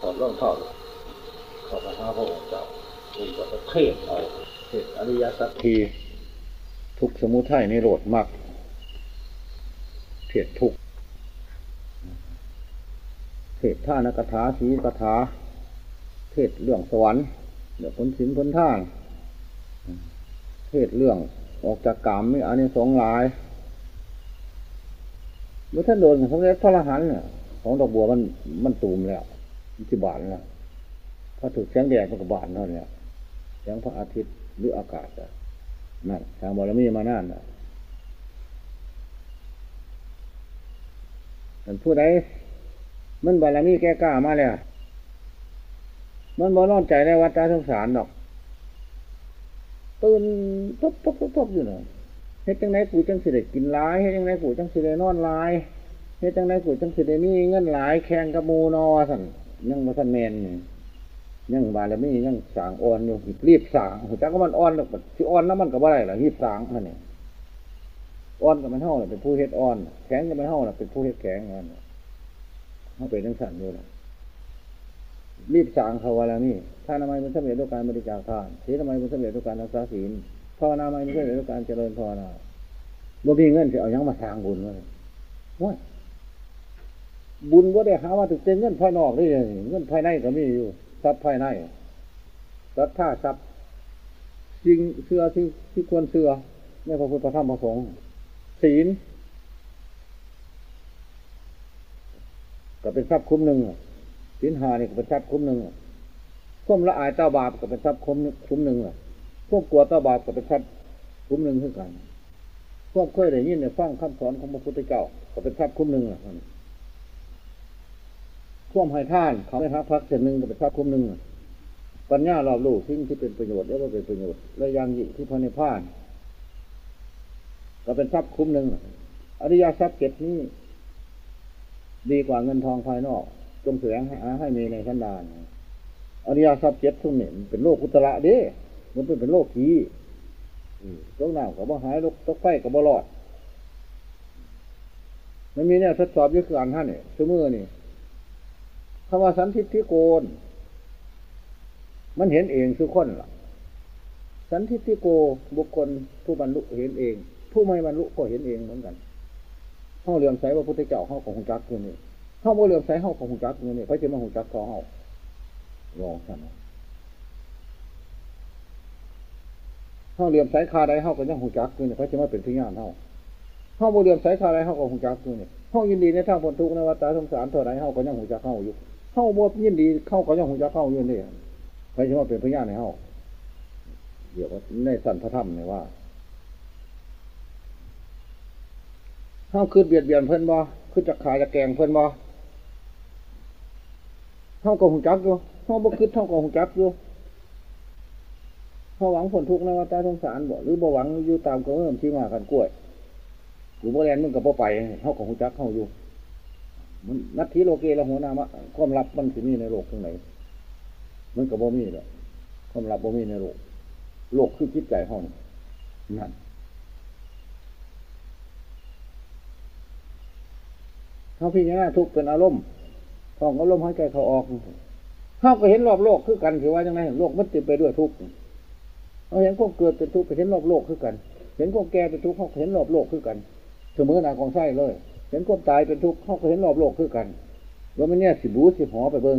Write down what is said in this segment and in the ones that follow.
ถอดร่องเท่าเข้าไปหาพระองค์เจ้าคุยกับประเทศเอาเทศอริยสัจทีทุกสมุทัยในโรดมากเทศทุกเทศท่านกถาสีกถา เทศเรื่องสวรรค์เรื่องผลสินผลท่านเทศเรื่องออกจากกรรมมีอันนี้สองหลายเมื่อท่านโดนสมเด็จพระอรหันต์เนี่ยของดอกบัวมันมันตูมแล้ว มันจิบานแล้วพอถูกแสงแดดมันก็บานเท่านี้แสงพระอาทิตย์หรืออากาศอะนั่นทางบารมีมานั่นอะแต่ผู้ใดมันบารมีแก้กล้ามาแล้วมันบ่นอนใจในวัฏสงสารดอกตื่นทบทบทบทบอยู่เนาะเฮ็ดจังไดกูจังสิได้กินหลายเฮ็ดจังไดกูจังสิได้นอนหลายเฮ็ดจังไดกูจังสิได้มีเงินหลายแข่งกับมูนอสั่น ยังบ่ทันแมนนี่ยังบารมียังสางอ่อนอยู่รีบสางหัวจักก็มันอ่อนแล้วสิอ่อนแล้วมันก็บ่ได้ล่ะรีบสางนั่นนี่อ่อนก็มันเฮาน่ะเป็นผู้เฮ็ดอ่อน แข็งก็มันเฮาน่ะเป็นผู้เฮ็ดแข็งนั่นเฮาเป็นจังซั่นอยู่ล่ะรีบสางเขาวาลานี่ถ้านามัยมันสำเร็จด้วยการบริจาคทานศีลนามัยมันสำเร็จด้วยการรักษาศีลภาวนามัยมันสำเร็จด้วยการเจริญภาวนาบ่มีเงินจะเอายังมาสร้างบุญวะว่า บุญว่าได้หาว่าถึงเงินภายนอกได้เลยเงินภายในก็มีอยู่ทรัพย์ภายในทรัพย์ท่าทรัพย์สิ่งเสื้อที่ที่ควรเสื้อในพระพุทธธรรมประสงค์ศีลก็เป็นทรัพย์คุ้มหนึ่งสินหานี่ก็เป็นทรัพย์คุ้มหนึ่งควมละอายต่อบาปก็เป็นทรัพย์คุ้มคุ้มหนึ่งล่ะควมกลัวต่อบาปก็เป็นทรัพย์คุ้มหนึ่งเท่ากันควมเคยได้ยินเนี่ยฟังคำสอนของพระพุทธเจ้าก็เป็นทรัพย์คุ้มหนึ่งล่ะ ควมให้ท่าน เขาไม่ทักพักเส้นหนึ่งก็เป็นทรัพย์คุ้มหนึ่งปัญญารอบรู้สิ่งที่เป็นประโยชน์และว่าเป็นประโยชน์ และยังยิ่งที่พระนิพพาน ก็เป็นทรัพย์คุ้มหนึ่งอริยทรัพย์เจ็ดนี้ ดีกว่าเงินทองภายนอก จงแสวงหาให้มีในขันดานอริยทรัพย์เจ็ดทุกเนี่ยเป็นโลกุตระเด้มันเป็นเป็นโลกทีตกน้ำกับบ่หายตกไฟกับบ่รอด มันมีเนี่ยทดสอบยุคการท่านเนี่ยสมือนี่ คำว่าสันทิฏฐิโกน มันเห็นเองคือคนล่ะ สันทิฏฐิโกบุคคลผู้บรรลุเห็นเอง ผู้ไม่บรรลุก็เห็นเองเหมือนกันห้องเรียมใสว่าพุทธเจ้าห้องของจักรคือนี่เข้าโมเรืองใสเข้าของหูจักเงินนี่เขาจะมาหูจักของเขาลองสั่นเข้าเรืองใสคาใดเข้าก็ยังหูจักเงินนี่เขาจะมาเป็นพิญญาณเข้าเข้าโมเรืองใสคาใดเข้าก็หูจักเงินนี่เข้ายินดีในทางพ้นทุกข์ในวัฏสงสารเท่าไรเข้าก็ยังหูจักเข้าอยู่ เข้าโมยินดี เข้าก็ยังหูจักเข้าอยู่นี่เขาจะมาเป็นพิญญาในเข้าเดี๋ยวในสันพระธรรมเนี่ยว่าเข้าคืดเบียดเบียนเพิ่อนบ่คือจะขายจะแกงเพิ่อนบ่เท่ากับหงจักอยู่เท่าบ่คือเท่ากับหงจักอยู่เท่าหวังผลทุกข์ในวัฏสงสารบ่หรือบ่หวังอยู่ตามกระเริ่มที่มากันกล้วยหรือบ่แลนมึงกับบ่ไปเท่ากับหงจักเข้าอยู่ มันนัทธิโลเกละหัวนามะความลับมันสิมีในโลกตรงไหนมันกับบ่มีเลยความลับบ่มีในโลก โลกคือจิตใจห้องนั่นเขาพิจารณาทุกเป็นอารมณ์ท้องอารมณ์หายใจเขาออกเขาก็เห็นรอบโลกคือกันถือว่าจังไงโลกมันต็มไปด้วยทุกข์เขาเห็นความเกิดเป็นทุกข์ก็เห็นรอบโลกคือกัน เห็นความแก่เป็นทุกข์เขาเห็นรอบโลกคือกันเสมอหนาของไส้เลย เห็นความตายเป็นทุกข์เขาก็เห็นรอบโลกคือกันว่ามันเนี่ยสิบูสิหอไปเบิ้ง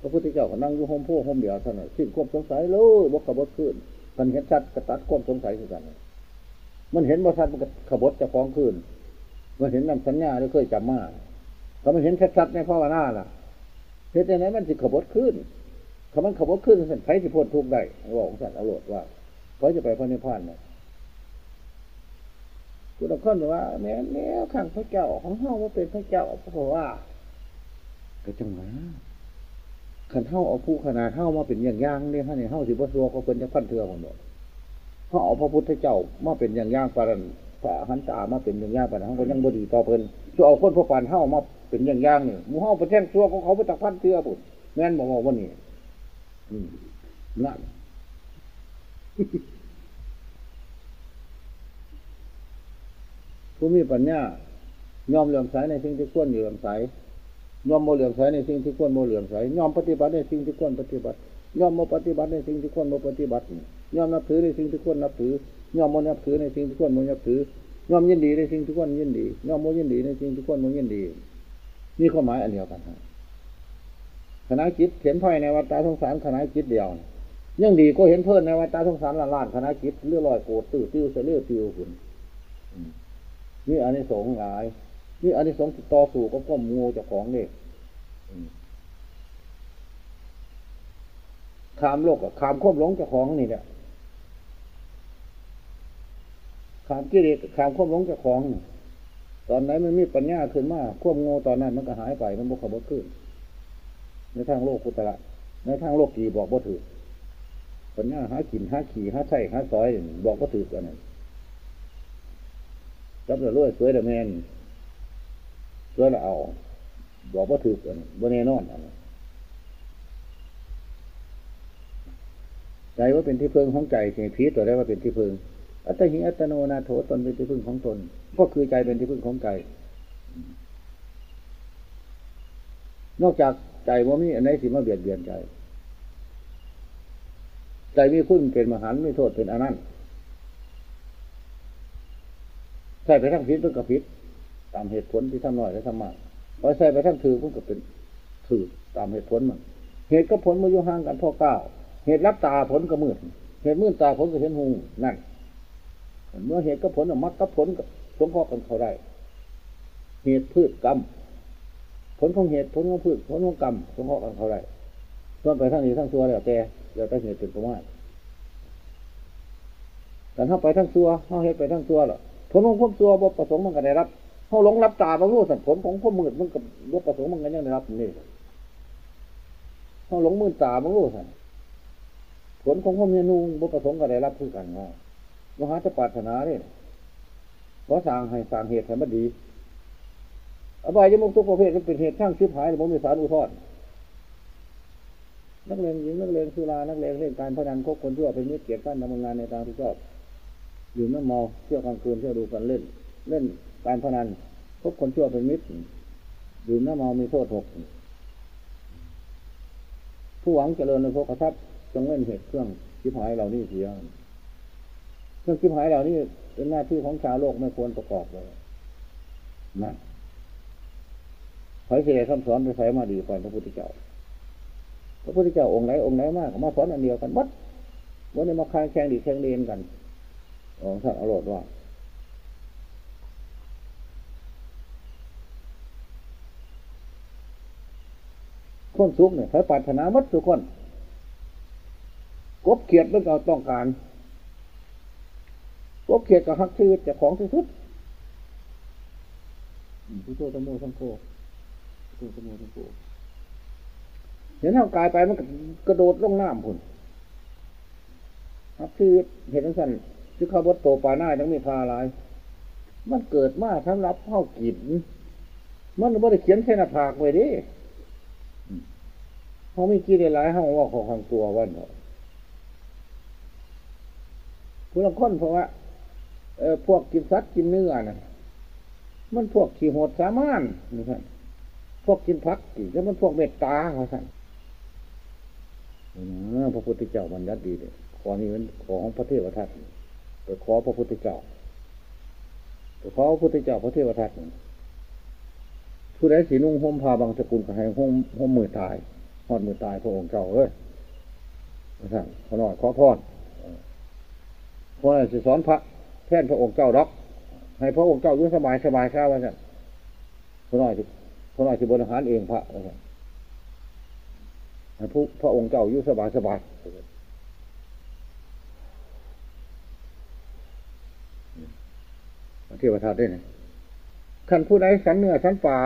พระพุทธเจ้าก็นั่งอยู่ห้องพ่อห้องเดียวเท่านั้นสิ้นความสงสัยเลยบกขบดขึ้นมันเห็นชัดกระตัดความสงสัยคือกัน มันเห็นบริษัทมันขบดจะฟ้องขึ้นมันเห็นนำสัญญาหรือเคยจำมาเขามันเห็นชัดๆในภาวนาล่ะเหตุไหนมันสิขบดขึ้นคำมันขบดขึ้นสันไฟสิพ้นทุกได้บอกสันอาโลดว่าเขาจะไปพระนิพพานเนี่ย คุณต้องค้นว่า แม้แม้ข้างพระเจ้าของเฮาว่าเป็นพระเจ้าเพราะว่าก็จังหวะขันเท่าเอาผู้ขนาดเท่ามาเป็นอย่างย่างเนี่ยฮะเนี่ยเท่าสิบวัสัวเขาเป็นจะพันเทือคนหมดเขาเอาพระพุทธเจ้ามาเป็นอย่างย่างปารันพระหันตามาเป็นอย่างย่างปานเขาก็ยังบดีต่อเพิ่นจะเอาคนพวกปานเท่ามาเป็นอย่างย่างนี่มูเฮาไปแท่งตัวของเขาไปตักพันเทือบุญแม่นบอกว่านี่นั่น ผู้มีปัญญายอมเหลื่อมใสในสิ่งที่ควรอยู่เลื่อมใสยอมโมเหลื่อมใสในสิ่งที่ควรโมเหลื่อมใสยอมปฏิบัติในสิ่งที่ควรปฏิบัติยอมโมปฏิบัติในสิ่งที่ควรโมปฏิบัติยอมนับถือในสิ่งที่ควรนับถือยอมโมนับถือในสิ่งที่ควรโมนับถือยอมยินดีในสิ่งที่ควรยินดียอมโมยินดีในสิ่งที่ควรโมยินดีนี่ความหมายอันเดียวกันฮะคณะจิตเห็นพ่อยในวัฏฏะสงสารคณะจิตเดียวยังดีก็เห็นเพิ่อนในวัฏฏะสงสารล้านล้านคณะจิตเลื่อลอยโกรธตื้อติ้วเสลือติ้วหุ่น นี่อันนี้สงหลายนี่อันนี้สงต่อสู่ก็ก้มงูเจ้าของเนี่ยขามโลกอะขามควบหลงเจ้าของนี่แหละขามกิเลสขามควบหลงเจ้าของ ตอนไหนมันมีปัญญาขึ้นมาควบงูตอนนั้นมันก็หายไปมันบกขบขึ้น ในทางโลกกุตระในทางโลกกีบอกว่าถือปัญญาหาขินหาขี่หาไส้หาซอย บอกว่าถือกันนั่น จับเรื่อยสวยเดแมนสวยละเอา บอกว่าถือกันบนแน่นอนใจว่าเป็นที่พึ่งของใจเสียพีตัวได้ว่าเป็นที่พึ่งอัตหิอัตโนนาโถตนเป็นที่พึ่งของตนก็คือใจเป็นที่พึ่งของใจ นอกจากใจว่ามีอันไหนสิมาเบียดเบียนใจ ใจมีคุณเป็นมหันไม่โทษเป็นอนันต์ ใส่ไปทั้งพิษมันก็พิษตามเหตุผลที่ทำหน่อยและทำมากพอใส่ไปทั้งถือมันก็เป็นถือตามเหตุผลมัน เหตุกับผลมันอยู่ห่างกันพ่อเก้า เหตุรับตาผลก็มืด เหตุมืดตาผลก็เห็นหูนั่น เมื่อเหตุกับผลมักกับผลก็สงเคราะกันเขาได้ เหตุพืชกรรม ผลของเหตุผลของพืชผลของกรรมสงเคราะกันเขาได้ต้นไปทั้งนี้ทั้งตัวแล้วแต่แล้วแต่เหตุเป็นประมาทแต่ถ้าไปทั้งตัวเขาเหตุไปทั้งตัวหรอ ผลของความตัวบประสงค์มันก็ได้รับเขาหลงรับตาบางรู้สันผลของความมืดมันกับบประสงค์มันก็ยังได้รับนี่เขาหลงมืดตาบางรู้สันผลของความเมนูบประสงค์ก็ได้รับคือกันว่ามหาจะปรารถนาเนี่ยเพราะสร้างให้สร้างเหตุให้มันดีอบายยมุกทุกประเภทมันเป็นเหตุช่างชิบหายหรือมันมีสารอุทธรนักเลงหญิงนักเลงสุรานักเลงเล่นการพนันคบคนชั่วเป็นมิตรเกียรติกันดำเนินงานในทางที่ชอบ อยู่น้ำเมาเที่ยวกลางคืนเที่ยวดูกันเล่น เล่นการพนันคบคนชั่วเป็นมิตรดื่มน้ำเมามีโทษหกผู้หวังเจริญในโภคทรัพย์จงเล่นเหตุเครื่องชิบหายเหล่านี้เสียเครื่องชิบหายเหล่านี้เป็นหน้าที่ของชาวโลกไม่ควรประกอบเลยนะหอยเสียคำสอนไปใส่มาดีกว่าพระพุทธเจ้า พระพุทธเจ้าองค์ไหนองค์ไหนมากมาสอนอันเดียวกันวัดวันนี้มาคายแข่งดีแข่งเรียนกัน องท่านอรรถว่าคนสุกเนี่ยใครปรารถนาวัดสุกคนกบเขียดเมื่อเราต้องการกบเขียดกับฮักชื่อจะของที่สุดพุทโธตโมสังโฆพุทโธตโมสังโฆเห็นร่างกายไปมันกระโดดลงน้ำพุ่นฮักชื่อเห็นสั้น คือข้าวบดโตปลาหน้าต้องมีพาลาย มันเกิดมาสำหรับข้าวกิน มันไม่ได้เขียนใส่หน้าผากไว้ดิเขาไม่กินหลายห้องว่าของของตัววันเถอะคุณละคนเพราะว่าพวกกินสัตว์กินเนื้อนะมันพวกขี่หดสามานนี่ครับพวกกินพักกินแล้วมันพวกเมตตาเขาสั่นพระพุทธเจ้ามันยัดดีเลยขอนี้มันของพระเทวทัต ไปขอพระพุทธเจ้าไปขอพระพุทธเจ้าพระเทวทัตผู้ใดสีนุ่งห่มผ้าบางสกุลก็ให้ห่มห่มมือตายหอดมือตายพระองค์เจ้าเอ้ยท่านขอหน่อยขอพรพระสิสอนพระแท่นพระองค์เจ้าดอกให้พระองค์เจ้ายุ่สบายสบายข้าวว่าท่านขอน่อยขอหน่อยสิบริหารเองพระว่าท่นให้ผู้พระองค์เจ้ายุ่สบายสบาย เทวทัตได้ไงขันผู้ใดสันเนื้อสันป่า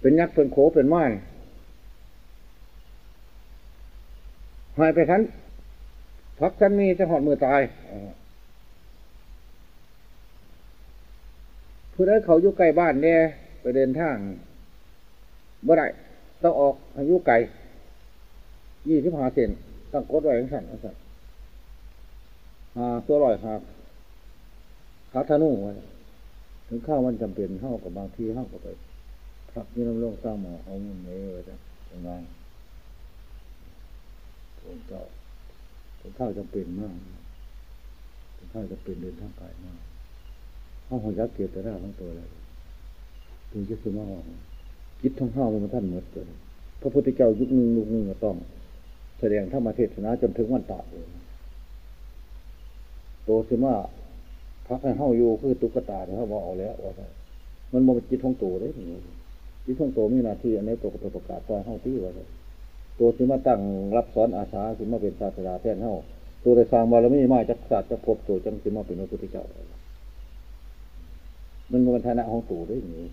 เป็นยักษ์เป็นโขเป็นไม้หายไปทันพักทันมีจะหอดมือตายผู้ใดเขาอยู่ไกลบ้านเนี่ยไปเดินทางเมื่อไรต้องออกอายุไกลยี่สิบห้าเซนต้องกดไว้ทั้งสั่นทั้งสั่นหาตัวลอยหาขาธนูไว้ถึงข้าวมันจำเป็นเข้ากับบางที่เข้ากับไปครับนี่น้ำโลกสร้างหมอเขามุ่นเลยว่าจะเป็นไงผมเจ้าผมเท่าจะเป็นมากผมเท่าจะเป็นเดินทางไกลมากห้องหัวยักษ์เกียรติได้ทั้งตัวเลยถึงจะคือมาห้องคิดท่องห้ามันท่านเหมือนกันพระพุทธเจ้ายุคหนึ่งยุคหนึ่งก็ต้อง แสดงธรรมเทศนาจนถึงวันตายเลยโตสิมา พักให้เฮาอยู่คือตุ๊กตาที่ยเขาบอกเอาแล้วว่ามันบ่เป็นจิตของโตเลยจิตของโตมีหน้าที่อันนี้ตัวกับประกาศซอยเฮาที่ว่าซั่นตัวสิมาตั้งรับสอนอาสาสิมาเป็นศาสดาแทนเฮาตัวได้สร้างบารมีมาจากศาสตร์จากภพตัวจังสิมาเป็นพระพุทธเจ้ามันบ่เป็นฐานะของโตเลยนี่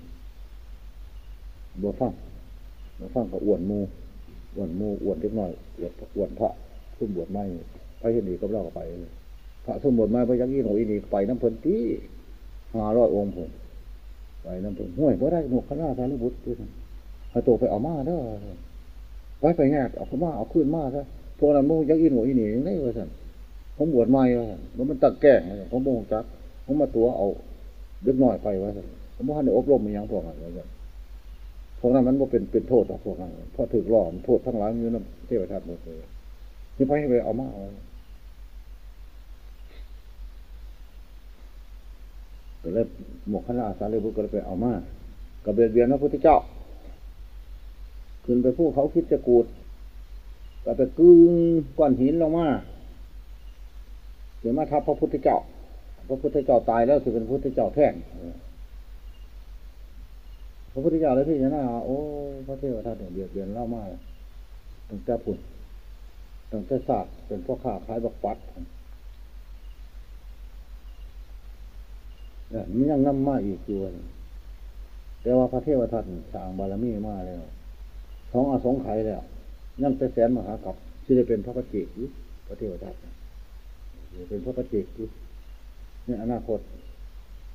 บ่ฟังบ่ฟังก็อ้วนมูอ้วนมูอ้วนเล็กน้อยอ้วนพระซุ่มบวชใหม่ไปเห็นดีกับเราก็ไปเลย ระซุ่มบวชใหม่ไปยักยี่หนูอีนี่ไปน้ำเพิ่นตีห้าร้อยองค์ผมไปน้ำเพิ่นห้วยบ่ได้หมวกคณะสารีบุตรด้วยนะให้โตไปเอามาเด้อไปไปแงานเอาขึ้นมาเอาขึ้นมาซะพวกนั้นมึงยักยี่หนูอีนี่ยังไงวะสันผมบวชใหม่วะซั่นมันมันตักแก่งวะซั่นผมบ่งจักผมมาตัวเอาเล็กน้อยไปวะสันผมบ่ทันอบรมมันยังพวกนั้นวะสันพวกนั้นมันบ่เป็นเป็นโทษต่อพวกนั้นเพราะถือหล่อมโทษทั้งหลายอยู่นำเทวทัตหมดเลยนี่ไปให้ไปเอามาเอา ก็เลยหมกขนาสารีบุตรก็เลยไปเอามากับเบียดเบียนพระพุทธเจ้า ขึ้นไปผู้เขาคิดจะกูดก็ไปกึ่งก้อนหินลงมาเดี๋ยวมาทับพระพุทธเจ้า พระพุทธเจ้าตายแล้วคือเป็นพระพุทธเจ้าแท่งพระพุทธเจ้าเลยพี่จะน่าโอ้พระเทวทัตเนี่ยเบียดเบียนเล่ามากตั้งแต่ผุนตั้งแต่ศาสตร์เป็นพ่อข้าขายบักปัดเนี่ย มันยังนำมาอีกอยู่นี่แต่ว่าพระเทวทัตสร้างบารมีมาแล้วสองอสงไขยแล้วยังแต่แสนมหากับที่ได้เป็นพระปฏิเจกพระเทวทัตจะเป็นพระปฏิเจกอยู่อนาคต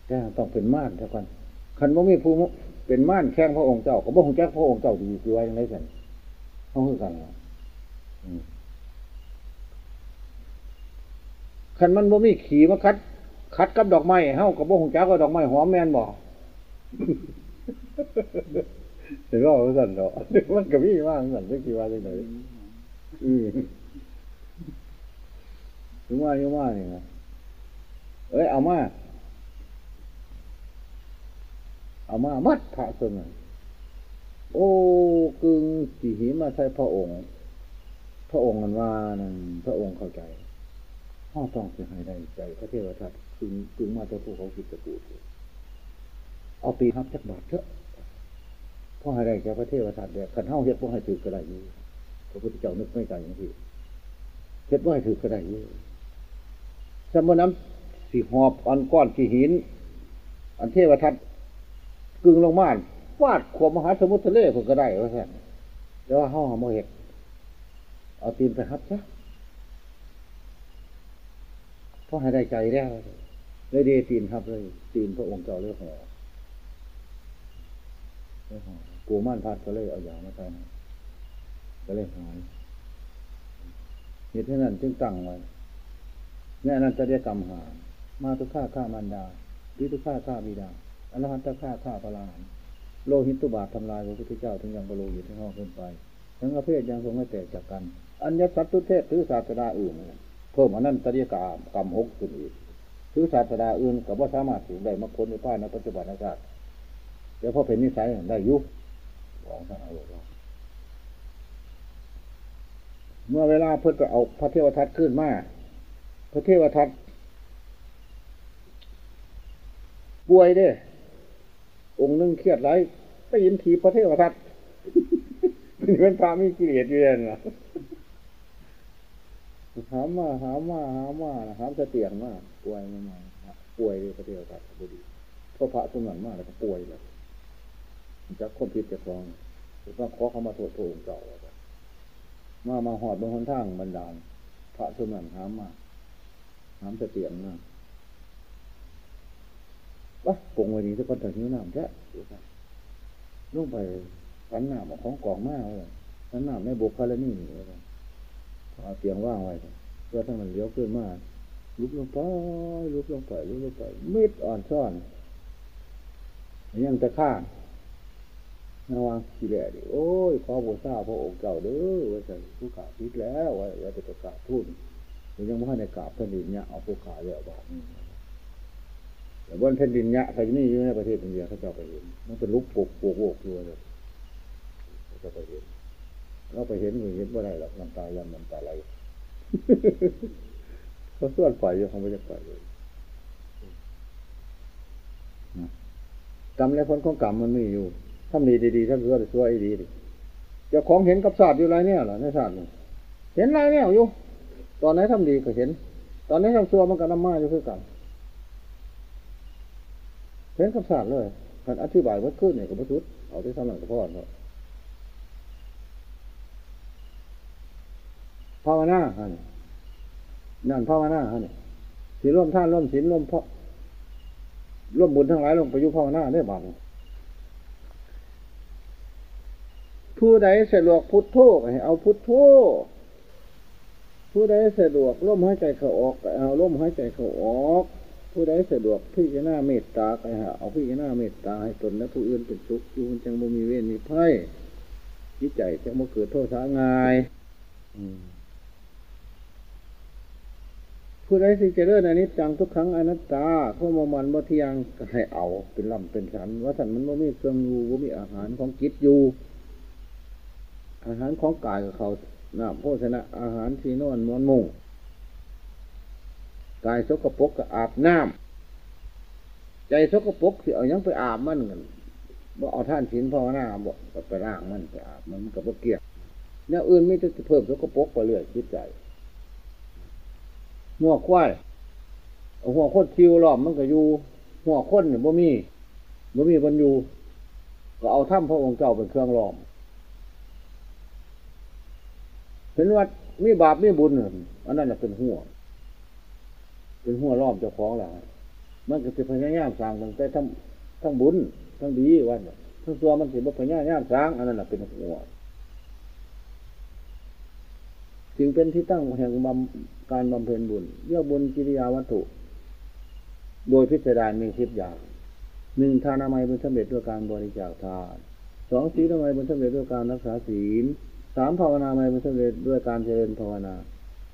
แต่ต้องเป็นม่านเท่ากันคันว่ามีผู้เป็นม่านแข้งพระองค์เจ้าก็บ่คงจักพระองค์เจ้าดีคือไว้ยังไงสันเขาคือกันล่ะอืมคันมันบ่มีขี่มาคัด คัดกับดอกไม้เฮากับบ่คงจักว่าดอกไม้หอมแม่นบ่เห็นว่าสั่นเนาะมันก็มีว่าสั่นจักสิว่าจังไดอือถึงว่าอยู่ว่านี่นะเอ้ยเอามาเอามามัดพระสงฆ์โอ้กึ่งสีหิมาใส่พระองค์ พระองค์มันว่านั่นพระองค์เข้าใจห้อต้องเสียหายได้ใจพระเทวทัต กึ่งกึ่งมาจากพวกเขาคิดตะกูดเอาตีฮับจักบาทเถอะพ่อให้ได้แก่พระเทวทัตเดียขันเท้าเฮ็ดพ่อให้ถือก็ได้อยู่พระพุทธเจ้านึกไม่ไกลอย่างที่เฮ็ดว่าให้ถือก็ได้อยู่สมน้ำสีหอบอันก้อนสีหิน อันเทวทัตกึ่งลงมาฟาดขวบมหาสมุทรทะเลเพิ่นก็ได้ว่าแค่แต่ว่าห้าหาโมเห็ดเอาตีนไปฮับซะเพราะให้ได้ใจแล้ว เลยเดตีนครับเลยตีนพระองค์เจ้าเลือกห่อเลือกห่อปูม่านพัดก็เลยเอาอย่างมาใส่ก็เลยหายเหตุนั้นจึงตั้งไว้แน่นั้นจะได้กรรมหา มาทุกข้าข้ามันดาวิทุกข้าข้าบิดาอรหันตฆ่าฆ่าพระลานโลหิตตุบาททำลายพระพุทธเจ้าถึงยังบรรลุอยู่ที่ห้องขึ้นไป ทั้งประเภทยังทรงไม่แตกจากกัน อัญญสัตตุเทศถือศาสดาอื่น เพิ่มอันนั้นตริยกรรมกรรมหกขึ้นอีก ถือศาสดาอื่นกับว่าสามารถถึงได้มาคนในป้ายในปัจจุบันชาติเดี๋ยวพอเป็นนิสัยได้ยุบของท่านเอาไว้เมื่อเวลาเพื่อก็เอาพระเทวทัตขึ้นมาพระเทวทัตป่วยเด้องค์นึงเครียดไรไปยินทีพระเทวทัตเป็นพระมีกิเลสอยู่เด่นล่ะ หามมาหามมาหามมาหามเสตียงมาป่วยมามาป่วยเลยพระเทวทัตบุดีเพราะพระสมนันมากแล้วก็ป่วยเลยจากความผิดจากคลองต้องขอเขามาโทษพระองเจ้ามามาหอดบนหนทางบันดาลพระสมนันหามมาหามเสตียงมาวะปงไว้ดีทุกคนถึงนิ้วน้ำแท้ลงไปสันน้ำของกองมากเลยสันน้ำในบุกคานี่เลย เอาเตียงว่างไว้เพื่อทั้งมันเลี้ยวขึ้นมาลุกลงไปลุกลงไปลุกลงไปมิดอ่อนซ่อนยังจะข้างระวังกิเลสดิโอ้ยขอบูชาพระองค์เจ้าเด้อว่าจะผู้ขาพิษแล้วว่าว่าจะประกาศทุนมันยังไม่ให้ในกราบแผ่นดินเนี่ยเอาผู้ขาแล้วบาทแต่บนแผ่นดินเนี่ยใครนี่อยู่ในประเทศอินเดียเขาจ้าไปเห็นมันเป็นลุกปกปกโวกอยู่เลยเขาจะไปเห็น เราไปเห็นก็เห็นว่าไรหรอกน้ำตายันน้ำตาไหลเขาส่วนปล่อยอยู่เขาไม่จะปล่อยเลยกรรมและผลของกรรมมันมีอยู่ทำดีดีๆทำชั่วชั่วไอ้ดีดิเจ้าของเห็นกับศาสตร์อยู่ไรเนี่ยเหรอในศาสตร์เห็นไรเนี่ยอยู่ ตอนไหนทำดีก็เห็น ตอนนี้ทำชั่วมันก็น้ำมาอยู่คือกันเห็นกับศาสตร์เลยการอธิบายวัดขึ้นเนี่ยกับวัตถุเอาที่ทำหลังกับพ่อเนาะ ภาวนาฮะนี่นั่นภาวนาฮะนี่สีร่วมท่านร่วมศีลร่วมพราะร่วมบุญทั้งหลายลงไปยุภาวนาได้บ้างผู้ใดสะดวกพุทโธให้เอาพุทโธผู้ใดสะดวกร่มหายใจเขาออกเอาร่มหายใจเขาออก ผู้ใดสะดวกพิจารณาเมตตาไปหาเอาพิจารณาเมตตาให้ตนและผู้อื่นเป็นสุขอยู่จังบ่มีเวรมีไพ่จิตใจจะบ่เกิดโทษสาง่าย ผู้ใดสิเจริญอนิจจังทุกครั้งอนัตตาข้อมมันบ่เที่ยงให้เอาเป็นลำเป็นสันว่าสันมันบ่มีเครื่องอยู่บ่มีอาหารของจิตอยู่ อาหารของกายกับเขาน้ำโภชนะ อาหารที่นอนมอนมุงกายสกปรกก็อาบน้ำใจสกปรกที่เอายังไปอาบมันกันบ่เอาท่านศีลภาวนาบ่ไปร่างมันไปอาบมันกับบ่เกี่ยงเนี่ยอื่นไม่จะเพิ่มสกปรกไปเรื่อยคิดใจ หัวควายหัวคนคิวรอบมันก็อยู่หัวคนเนี่ยบ่มีบ่มีคนอยู่ ก็เอาถ้ำพระองค์เจ้าเป็นเครื่องล้อมเห็นว่ามีบาปมีบุญอันนั้นเป็นหัวเป็นหัวล้อมเจ้าของแหละมันก็จะพยายามสร้างตั้งแต่ทั้งทั้งบุญทั้งดีวันทั้งตัวมันสิบพยายามสร้างอันนั้นเป็นหัว จึงเป็นที่ตั้งแห่งบำการบำเพ็ญบุญเรียกบุญกิริยาวัตถุ โดยพิจารณามีสิบอย่างหนึ่งทานามัยเป็นสำเร็จด้วยการบริจาคทานสองศีลนามัยเป็นสำเร็จด้วยการรักษาศีลสามภาวนาไม่เป็นสำเร็จด้วยการเจริญภาวนา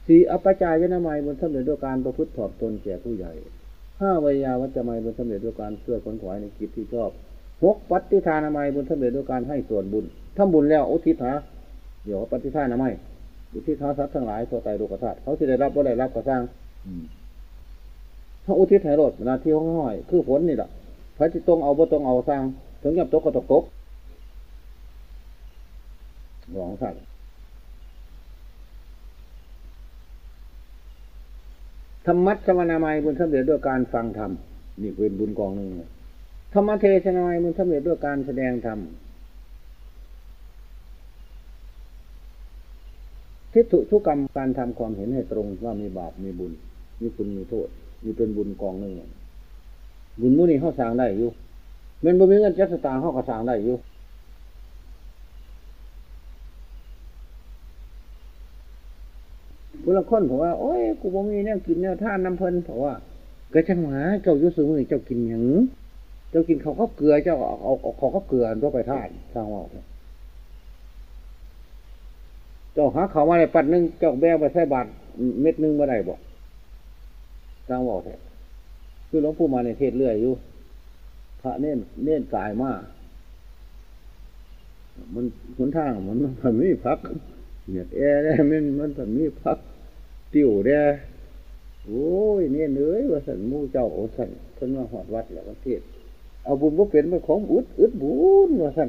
สี่อัปจายนามัยเป็นสำเร็จด้วยการประพฤติถอดตนแก่ผู้ใหญ่ห้าวิยาวัจจะไม่เป็นสำเร็จด้วยการเชื่อคนขวายในกิจที่ชอบหกปฏิทานามัยเป็นสำเร็จด้วยการให้ส่วนบุญทำบุญแล้วอุทิศหาเดี๋ยวปฏิทานามัย อุทิศหาทรัพย์ทั้งหลายทั่วไปโลกธาตุเขาจะได้รับว่าได้รับก็สร้างถ้าอุทิศให้รดนาที่ห้องห้อย คือฝนนี่แหละพระจิตตรงเอาบ่ตรงเอาสร้าง ถึงยับตกก็ตกตกหลวงสัตว์ธรรมัสมนามัยบุญสำเร็จด้วยการฟังธรรมนี่เป็นบุญกองหนึ่งธรรมเทศนามัยบุญสำเร็จด้วยการแสดงธรรม ทิฏฐุทุกรรมการทำความเห็นให้ตรงว่ามีบาปมีบุญ มีคุณมีโทษ มีเป็นบุญกองหนึ่งบุญมุนีเขาสร้างได้อยู่เงินบุญมีเงินจัสตางเขาก็สร้างได้อยู่ผู้ละคนผมว่าโอ้ยกูบ่มีเนี่ยกินเนี่ยท่านน้ำเพลินเพราะว่าเกิดจังหวะเจ้ายุสุมือเจ้ากินหยังเจ้ากินเขาก็เกลือเจ้าเอาเอาเขาก็เกลือตัวไปท่านสร้างว่า เจ้าหาเขามาในปัดนึงเจ้าแบกไปใส่บาทเม็ดนึงมาได้บ่สร้างว่าแท้คือหลวงปู่มาในเทศเรื่อยอยู่พระเน้นเน้นกายมากมันหนทางมันมันม่พักเหยียดแอร์ได้มันมันมันมีพักติวได้โอ้ยเนี่ยเนื้อยว่าสันมูเจ้าโอสันเพิ่นมาหอดวัดแล้วประเทศเอาบุญบ่เป็นเป็นของอึดอึดบุญว่าสัน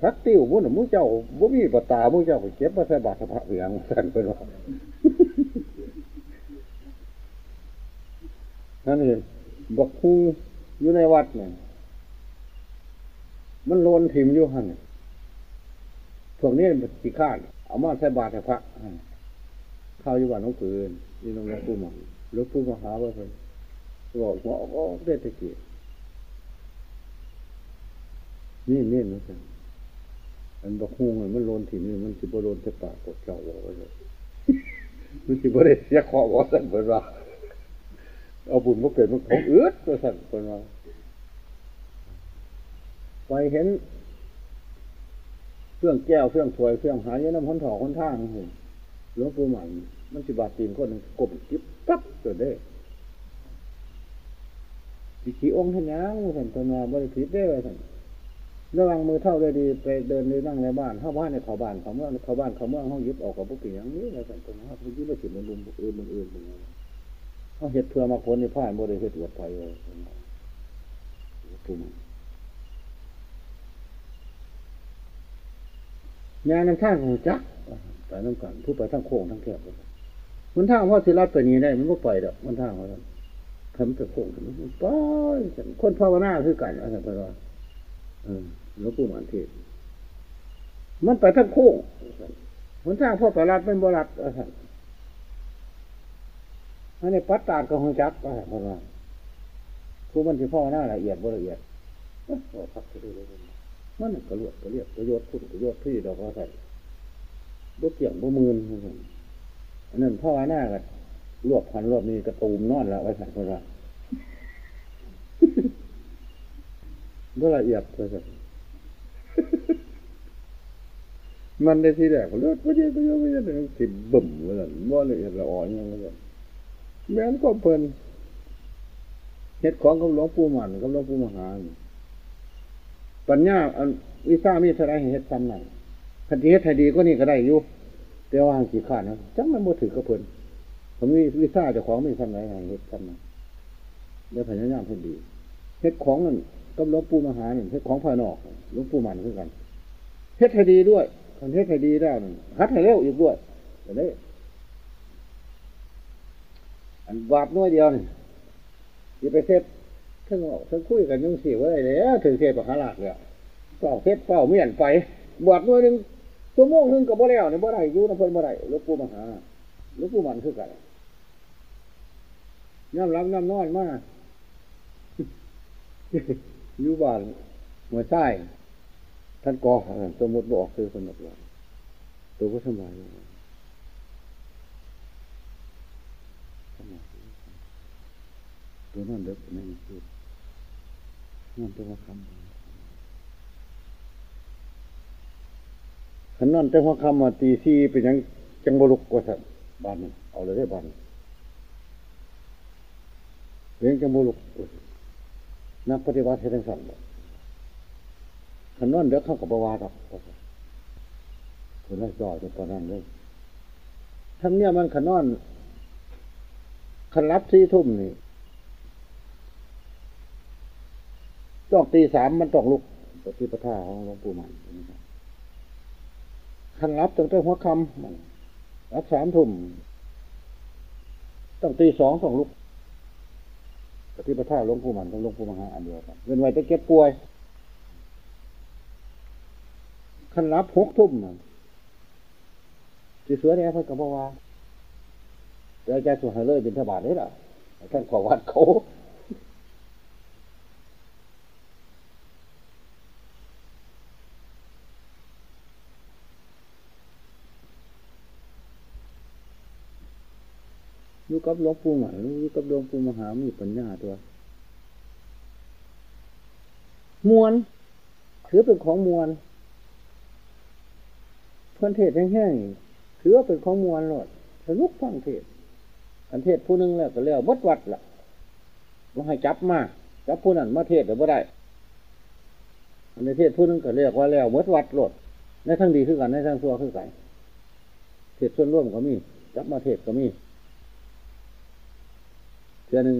พักติวบุญมูเจ้าบ่มีปตามูเจ้าไปเก็บมาใส่บาตรพระเวียงสันเป็นว่านั่นเองบักคูอยู่ในวัดเนี่ยมันโลนถิ่มอยู่หันพวกนี้มันขี้ข้านเอามาใส่บาตรพระเข้าอยู่บ้านน้องปืนนี่น้องลวงปู่มาลวงปู่มาหาว่าเพิ่นบอกว่าโอ้เด็ดตะกี้นี่นี่นะจ๊ะ อันบอกฮูงมันโลนถิ่นนี่มันสิบ่โลนจะปากกดเจ้าบอกว่ามันสิบ่ได้เสียคอบอกสั่นเพิ่นว่าเอาบุญมาเป็นมันของเอื้อตัวสั่นเพิ่นว่าไปเห็นเครื่องแก้วเครื่องถวยเครื่องหายน้ำห้นถอคนท่างเห็นหลวงปู่หมันมันสิบาทตีนคนหนึ่งกบจิ๊บปั๊บเกิดได้สิขีองค์ท่านยังท่นตนาบริผิดได้เลยท่น ระวังมือเท่าเลยดีไปเดินในนั่งในบ้านเข้าบ้านในเขาบ้านเขาเมืองเขาบ้านเขาเมืองห้องยึดออกกับพวกปีอย่างนี้เลยท่านตนาพวกยึดไปถึงมันลุมอื่นมันอื่นมันอื่นเขาเห็ดเพื่อมาคนในผ่านบริเหตุวัดไทยเลยปุ่มงานน้ำท่าของจักไปน้ำกันผู้ไปทั้งโค้งทั้งแคบมันท่าว่าสิรัดไปนี้ได้ มันก็ไปดอกมันท่าว่าทำแต่โค้งมันไปคนภาวนาคือกันอาจารไปว่าเออ หลวงปู่หมานเทศมันไปทั้งโค้งมันท่าพ่อไปรัดเป็นบรัดอาจารย์อันนี้ปัตตาดกับหงจักอาจารพระว่าผู้มันที่พ่อหน้าละเอียดบ่ละเอียดพักไปดูเลยมันกระลวดกระเรียบกระโยดพุ่นกระโยดพี่ดอกว่าใส่บ่เกี่ยงบ่มืนอันนั้นพ่อหน้ากันรวบพันรวบนี้กระตูมนอนละไว้ใส่คนละบ่ละเอียดเลยสิ มันได้ทีแรกเลือดก็เยอะก็เยอะก็เยอะเป็นสิบึ่มเลยบ่ละเอียดละอ่อนยังเลยแม้นก็เพลินเฮ็ดของกับหลวงปู่หมันกับหลวงปู่มหาปัญญาอันวิซ่ามีเท่าไรเฮ็ดซ้ำนั่นคันที่เฮ็ดให้ดีก็นี่ก็ได้อยู่แต่ว่างขีดขาดนะจังมันบ่ถือกระเพลินผมมีวิซ่าเจ้าของมีซ้ำไหนให้เฮ็ดซ้ำนั่นเดี๋ยวพยายามเฮ็ดดีเฮ็ดของนั่นกับหลวงปู่มหานี่เฮ็ดของภายนอกหลวงปู่หมันคือกันเฮ็ดให้ดีด้วย คันเฮ็ดให้ดีแล้นั่นฮัดให้เร็วอีกด้วยจะได้อันบาปน้อยเดียวนี่อย่ไปเซ็ตทั้งออกทั้งคุยกันยุ่งเสียอะไว้แล้วถึงเทพมหาราชเลยเฝ้าเซ็ตเฝ้าเมียนไปบวชน้อยหนึ่งชั่วโมงหนึ่งกับบ่แล้วเนี่ยบ่ได้อยู่น้ำเพิ่นบ่ได้ลวงปู่มหาลวงปู่มันคือกันน้ำรับน้ำนอนมากอยู่บ้านหัวใต้ ท่านกอสมมติบอกคือคนบอกว่าตัวก็สบายตัวนั่นเด็กนั่นคือนั่นตัวคำขันนั่นแต่พอคำมาตีซีเป็นยังจังบลุกกว่าสัตว์บ้านเอาเลยได้บ้านเลี้ยงจังบลุกนักปฏิบัติให้ทั้งสั่น ขันนั่นเด็กเข้ากับประวัติหรอกคนแรกจ่อจนตอนนั้นเลยทั้งเนี้ยมันขันนั่นขันรับที่ทุ่มนี่ต้องตีสามมันต้องลุกปฏิปทาของหลวงปู่มันขันรับตั้งแต่หัวคำรับสามทุ่มต้องตีสองต้องลุกปฏิปทาหลวงปู่มันกับหลวงปู่มหาอันเดียวกันเงินไว้จะเก็บป่วย ขันรับหกทุ่มมันจีเสือเนี่ยเพิ่นกับบอกว่าเดี๋ยวจะสวดให้เลยเป็นทบาทนี่แหละท่านขอวัดเขาอยู่กับหลวงปู่หมายอยู่กับหลวงปู่มหามีปัญญาตัวมวลถือเป็นของมวล พื่นเทศแห้งๆถือว่าเป็นของมวลหลดสนุกฟังเทศอันเทศผู้นึงแล้วก็เรียกวัดวัดละว่าให้จับมาจับผู้นั้นมาเทศหรือบ่ได้ อันในเทศผู้นึงก็เรียกว่าแล้ววัดวัดหลดในทั้งดีคือกันในทั้งชั่วคือกันเทศส่วนร่วมก็มี จับมาเทศก็มีเทือหนึ่ง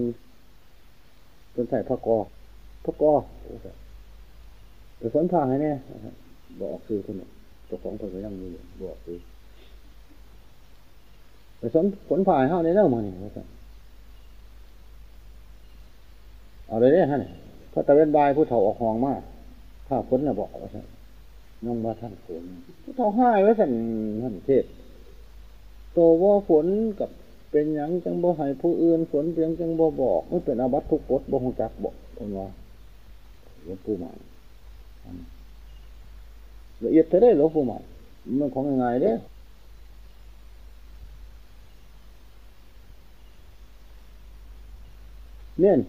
เป็นใส่พระกอพระกอไปฝนพาให้แน่บอกคือคนนี้เจ้าของเพิ่นก็ยังมีบอกคือไปสนฝนพายเฮาในเรื่องมาเนี่ยเอาเลยเนี่ยฮะเนี่ยพระตะเวนบายผู้เฒ่าออกห้องมากถ้าฝนน่ะบอกว่าสั่นน้องมาท่านฝนผู้เฒ่าห้ายไว้สั่นท่านเทศโตว่าฝนกับเป็นยังจังบ่ให้ผู้อื่นฝนเพียงจังบ่บอกไม่เป็นอาบัตทุกกฎบ่หงจักบอกคนว่าหลวงปู่หมัน ละเอียดจะได้หลวงปู่หมันมันของยังไงเด้เน่น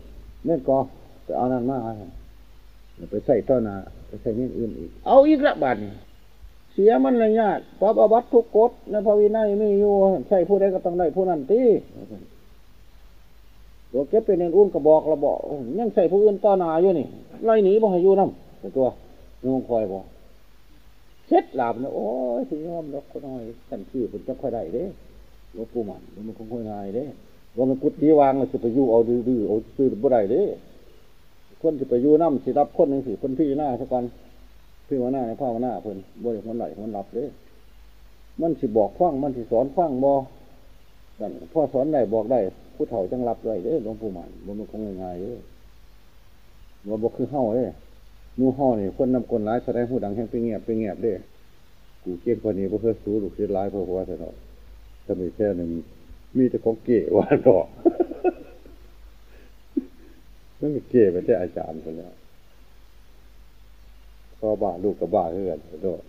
เน่นกอไปเอานั่นมาไปใส่ต้นนาไปใส่เน่นอื่นอีก เอาอีกละบาทเสียมันระยะปรับอาบัตทุกกฎในพระวินัยไม่อยู่ใช่ผู้ใดก็ต้องได้ผู้นั้นตีตัวเก็บเป็นเงินอุ่นกระบอกระบอกยังใส่ผู้อื่นต่อนาอยู่นี่ไล่หนีบ่ให้อยู่น้ำตัวนุ่งคอยบอก เช็ดหลับนะโอ้ยสิยอมรกก็น้อยกันที่ผมจะค่อยได้เด้รบปูมันมันคงค่อยง่ายเด้ว่ามันกุฏิวางมันจะไปยู่เอาดื้อเอาซื้อบ่ได้เด้ คนจะไปยู่น้ำสิรับคนหนึ่งสิคนพี่หน้าสักวันพี่ว่าหน้าในพ่อว่าหน้าเพิ่นบ่ได้คนไหลคนรับเด้ มันสิบอกฟังมันสิสอนฟังบ่กันพ่อสอนได้บอกได้ ผู้เฒ่าจังรับได้เด้หลวงปู่มันมันคงง่ายๆเด้บ่บ่คือเฮาเด้ มู่เฮานี่คนนำคนร้ายแสดงผู้ดังแห่งไปเงียบไปเงียบเด้กูเก่งกว่านี้บ่เคยสู้ลูกศิษย์หลายเพราะว่าแต่เนาะถ้ามีแค่หนึ่งมีแต่ของเก๋ว่าดอกมันมีเก๋ไปแต่อาจารย์คนแล้พ่อบ้าลูกกับบ้าเฮือนโดด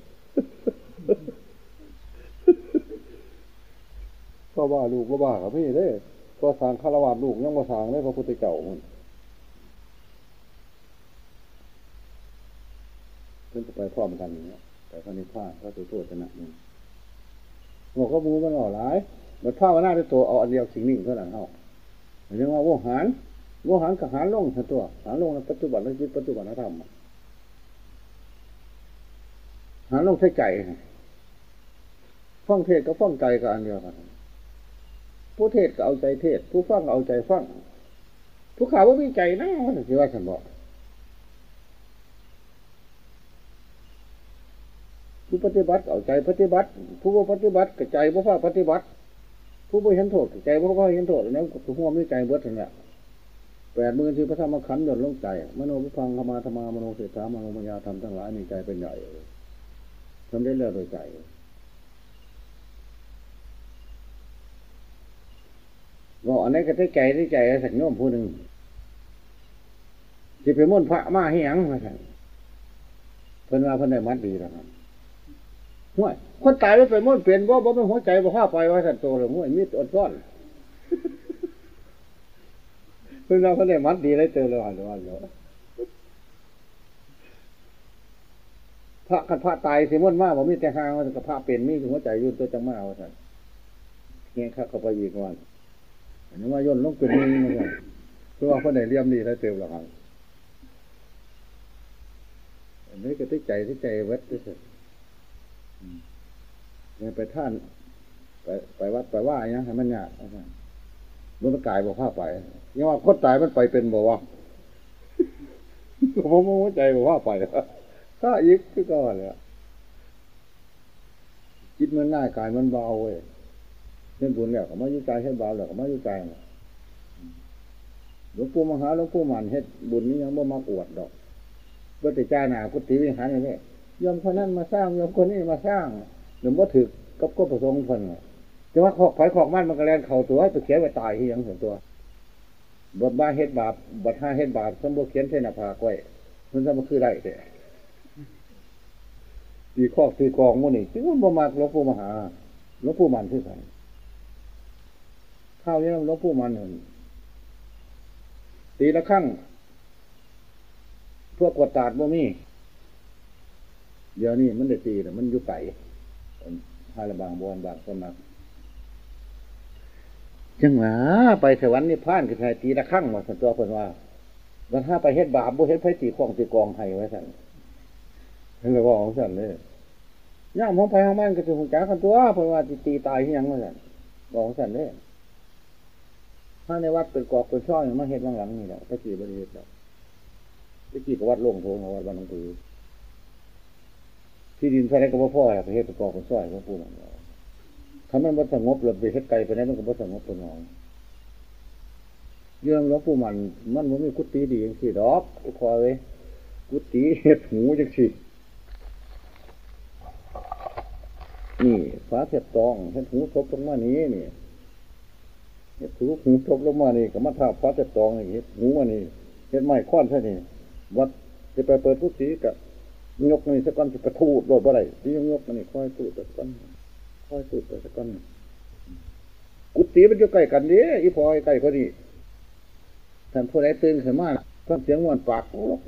พ่อบ้าลูกก็บ้ากับพี่เด้ก็สางคารวะลูกยังมาสางได้พระพุทธเจ้ามัน เพิ่นจะไปพร้อมกันอย่างเงี้ยไปพระนิพพานพระสุโธชนะนี่บอกก็มูมันออกหลายมันภาวนาด้วยตัวเอาอันเดียวสิ่งนี้เท่านั้นเท่าเรียกว่าโวหารโวหารกับหารลงทั้งตัว หารลงในปัจจุบันและจิตปัจจุบันธรรมหารลงใช้ใจฟังเทศกับฟังใจกับอันเดียวกันผู้เทศก็เอาใจเทศ ผู้ฟังก็เอาใจฟังผู้ข่าวว่ามีใจนะว่าสิว่าฉันบอก ปฏิบัติเอาใจปฏิบัติ ผู้บ่ปฏิบัติก็ใจบ่ฟ้าปฏิบัติ ผู้บ่เห็นโทษก็ใจบ่ฟ้าเห็นโทษแล้วผู้หัวมีใจเบิดทั้งนั้นแปดมื่นที่พระธรรมขันธ์หย่อนลงใจมโนวิพังธรรมาธรรมามโนเสถามโนมยาธรรมทั้งหลายมีใจเป็นใหญ่ทำได้เรื่อยโดยใจบอกอันนี้ก็ได้ใจได้ใจสักโยมผู้หนึ่งที่ไปม่นพระมาให้ยังมาสั่งเพิ่นว่าเพิ่นได้มัดดีแล้วครับ ห่วยคนตายไปไปมุ่นเปลี่ยนบ่าบ่เป็นหัวใจบ่ผ้าไปว่าสัตว์โตเลยห่วยมีอดก้อนเพิ่นว่าเพิ่นได้มัดดีเลยเจอเลยว่าเลยว่าเลยพระคันพระตายสิมุ่นมาบ่มีแต่หางว่ากับพระเป็นมีหัวใจยู่นตัวจังมาว่าสันเงี้ยข้าเข้าไปอีกวันอันนี้ว่าย่นลงเป็นมือมาก่อนเพราะว่าคนไหนเลี่ยมดีแล้วเต็มหรอกครับอันนี้ก็ที่ใจที่ใจเวัดที่สุด ไปท่าน ไปไปวัดไปว่าอย่างให้มันยากมันมันกายบอกผ้าไปยังว่าคนตายมันไปเป็นบอกว่าผมมั่ใจบอกว่าไปถ้าอีกคือก็เลยจิตมันง่ายกายมันเบาเว้ยเห็นบุญแล้วก็มายุ่ใจเห็นบาปแล้วก็มายุ่ใจหลวงปู่มหาหลวงปู่มันเฮ็ดบุญนี้ยังบ่มาอวดดอกเพื่อจะจ้าหนาพุทธิวิหารนี่ ยมคนนั้นมาสร้างยมคนนี้มาสร้างหรือว่าถือกับก็ประสงค์คนแต่ว่าขอกไผ่ขอกมันมันก็แลนเข่าตัวไปเขียนไว้ตายที่ยังส่วนตัวบทบ้าเฮ็ดบาปบทห้าเฮ็ดบาปสมบูรเขียนเส้นผากไว้มันจะมาคือได้แต่ตีข้อตีกองมุ่นี่ซึ่งมันบ่มากหลวงปู่มหาหลวงปู่มันคือกันข้าวเนี่ยหลวงปู่มันเห็นตีละครั้งพวกกวดตาดบ่มี เดี๋ยวนี้มันได้ตีแต่มันอยู่ไก่ฮาละบางบอนบางสมักจังหวะไปสวรรค์นิพพานคือใครตีละครั้งมาสันตัวเพิ่นว่าวันห้าไปเฮ็ดบาปบ่เฮ็ดไผตีของตีกองให้ไว้สั่นเห็นเลยว่าของสั่นเลยย่ามของไปของมันก็จะหงจ้ากันตัวเพิ่นว่าตีตายที่ยังมาสั่นบอกของสั่นเลยถ้าในวัดเป็นกอกเป็นช่อยมาเฮ็ดหลังๆนี่แหละตะกี้บริเวณแล้วตะกี้ก็วัดล่งโถงวัดบ้านหลวงปู่ ที่ดินใส่นกระเพาะพ่อไปเฮ็ดเป็นกอกเป็นช่อยหลวงปู่มันถ้ามันบ่สงบหรือไปเฮ็ดไกลไปนั้นมันก็บ่สงบตัวน้อยเรื่องหลวงปู่มัน มันมันมีกุฏิดีอย่างสี่ดอกพอเลย กุฏิเฮ็ดหูจังสี่นี่ฟ้าเสียบตองเฮ็ดหูทบลงมานี้นี่เฮ็ดหูหูทบลงมานี่ก็มาทับฟ้าเสียบตองนี่เฮ็ดหูมานี่เฮ็ดไม้ค้อนใช่นี่วัดจะไปเปิดกุฏิกับ ยกนี่สักก้อนจะกระทูดโดดบ่ได้ที่ยกมันนี่ค่อยตูดสักก้อนค่อยตูดสักก้อนกุฏิมันอยู่ใกล้กันดิอีพอยใกล้พอดีท่านผู้ใดตื่นขึ้นมาฟังเสียงมวนปากโอ้โห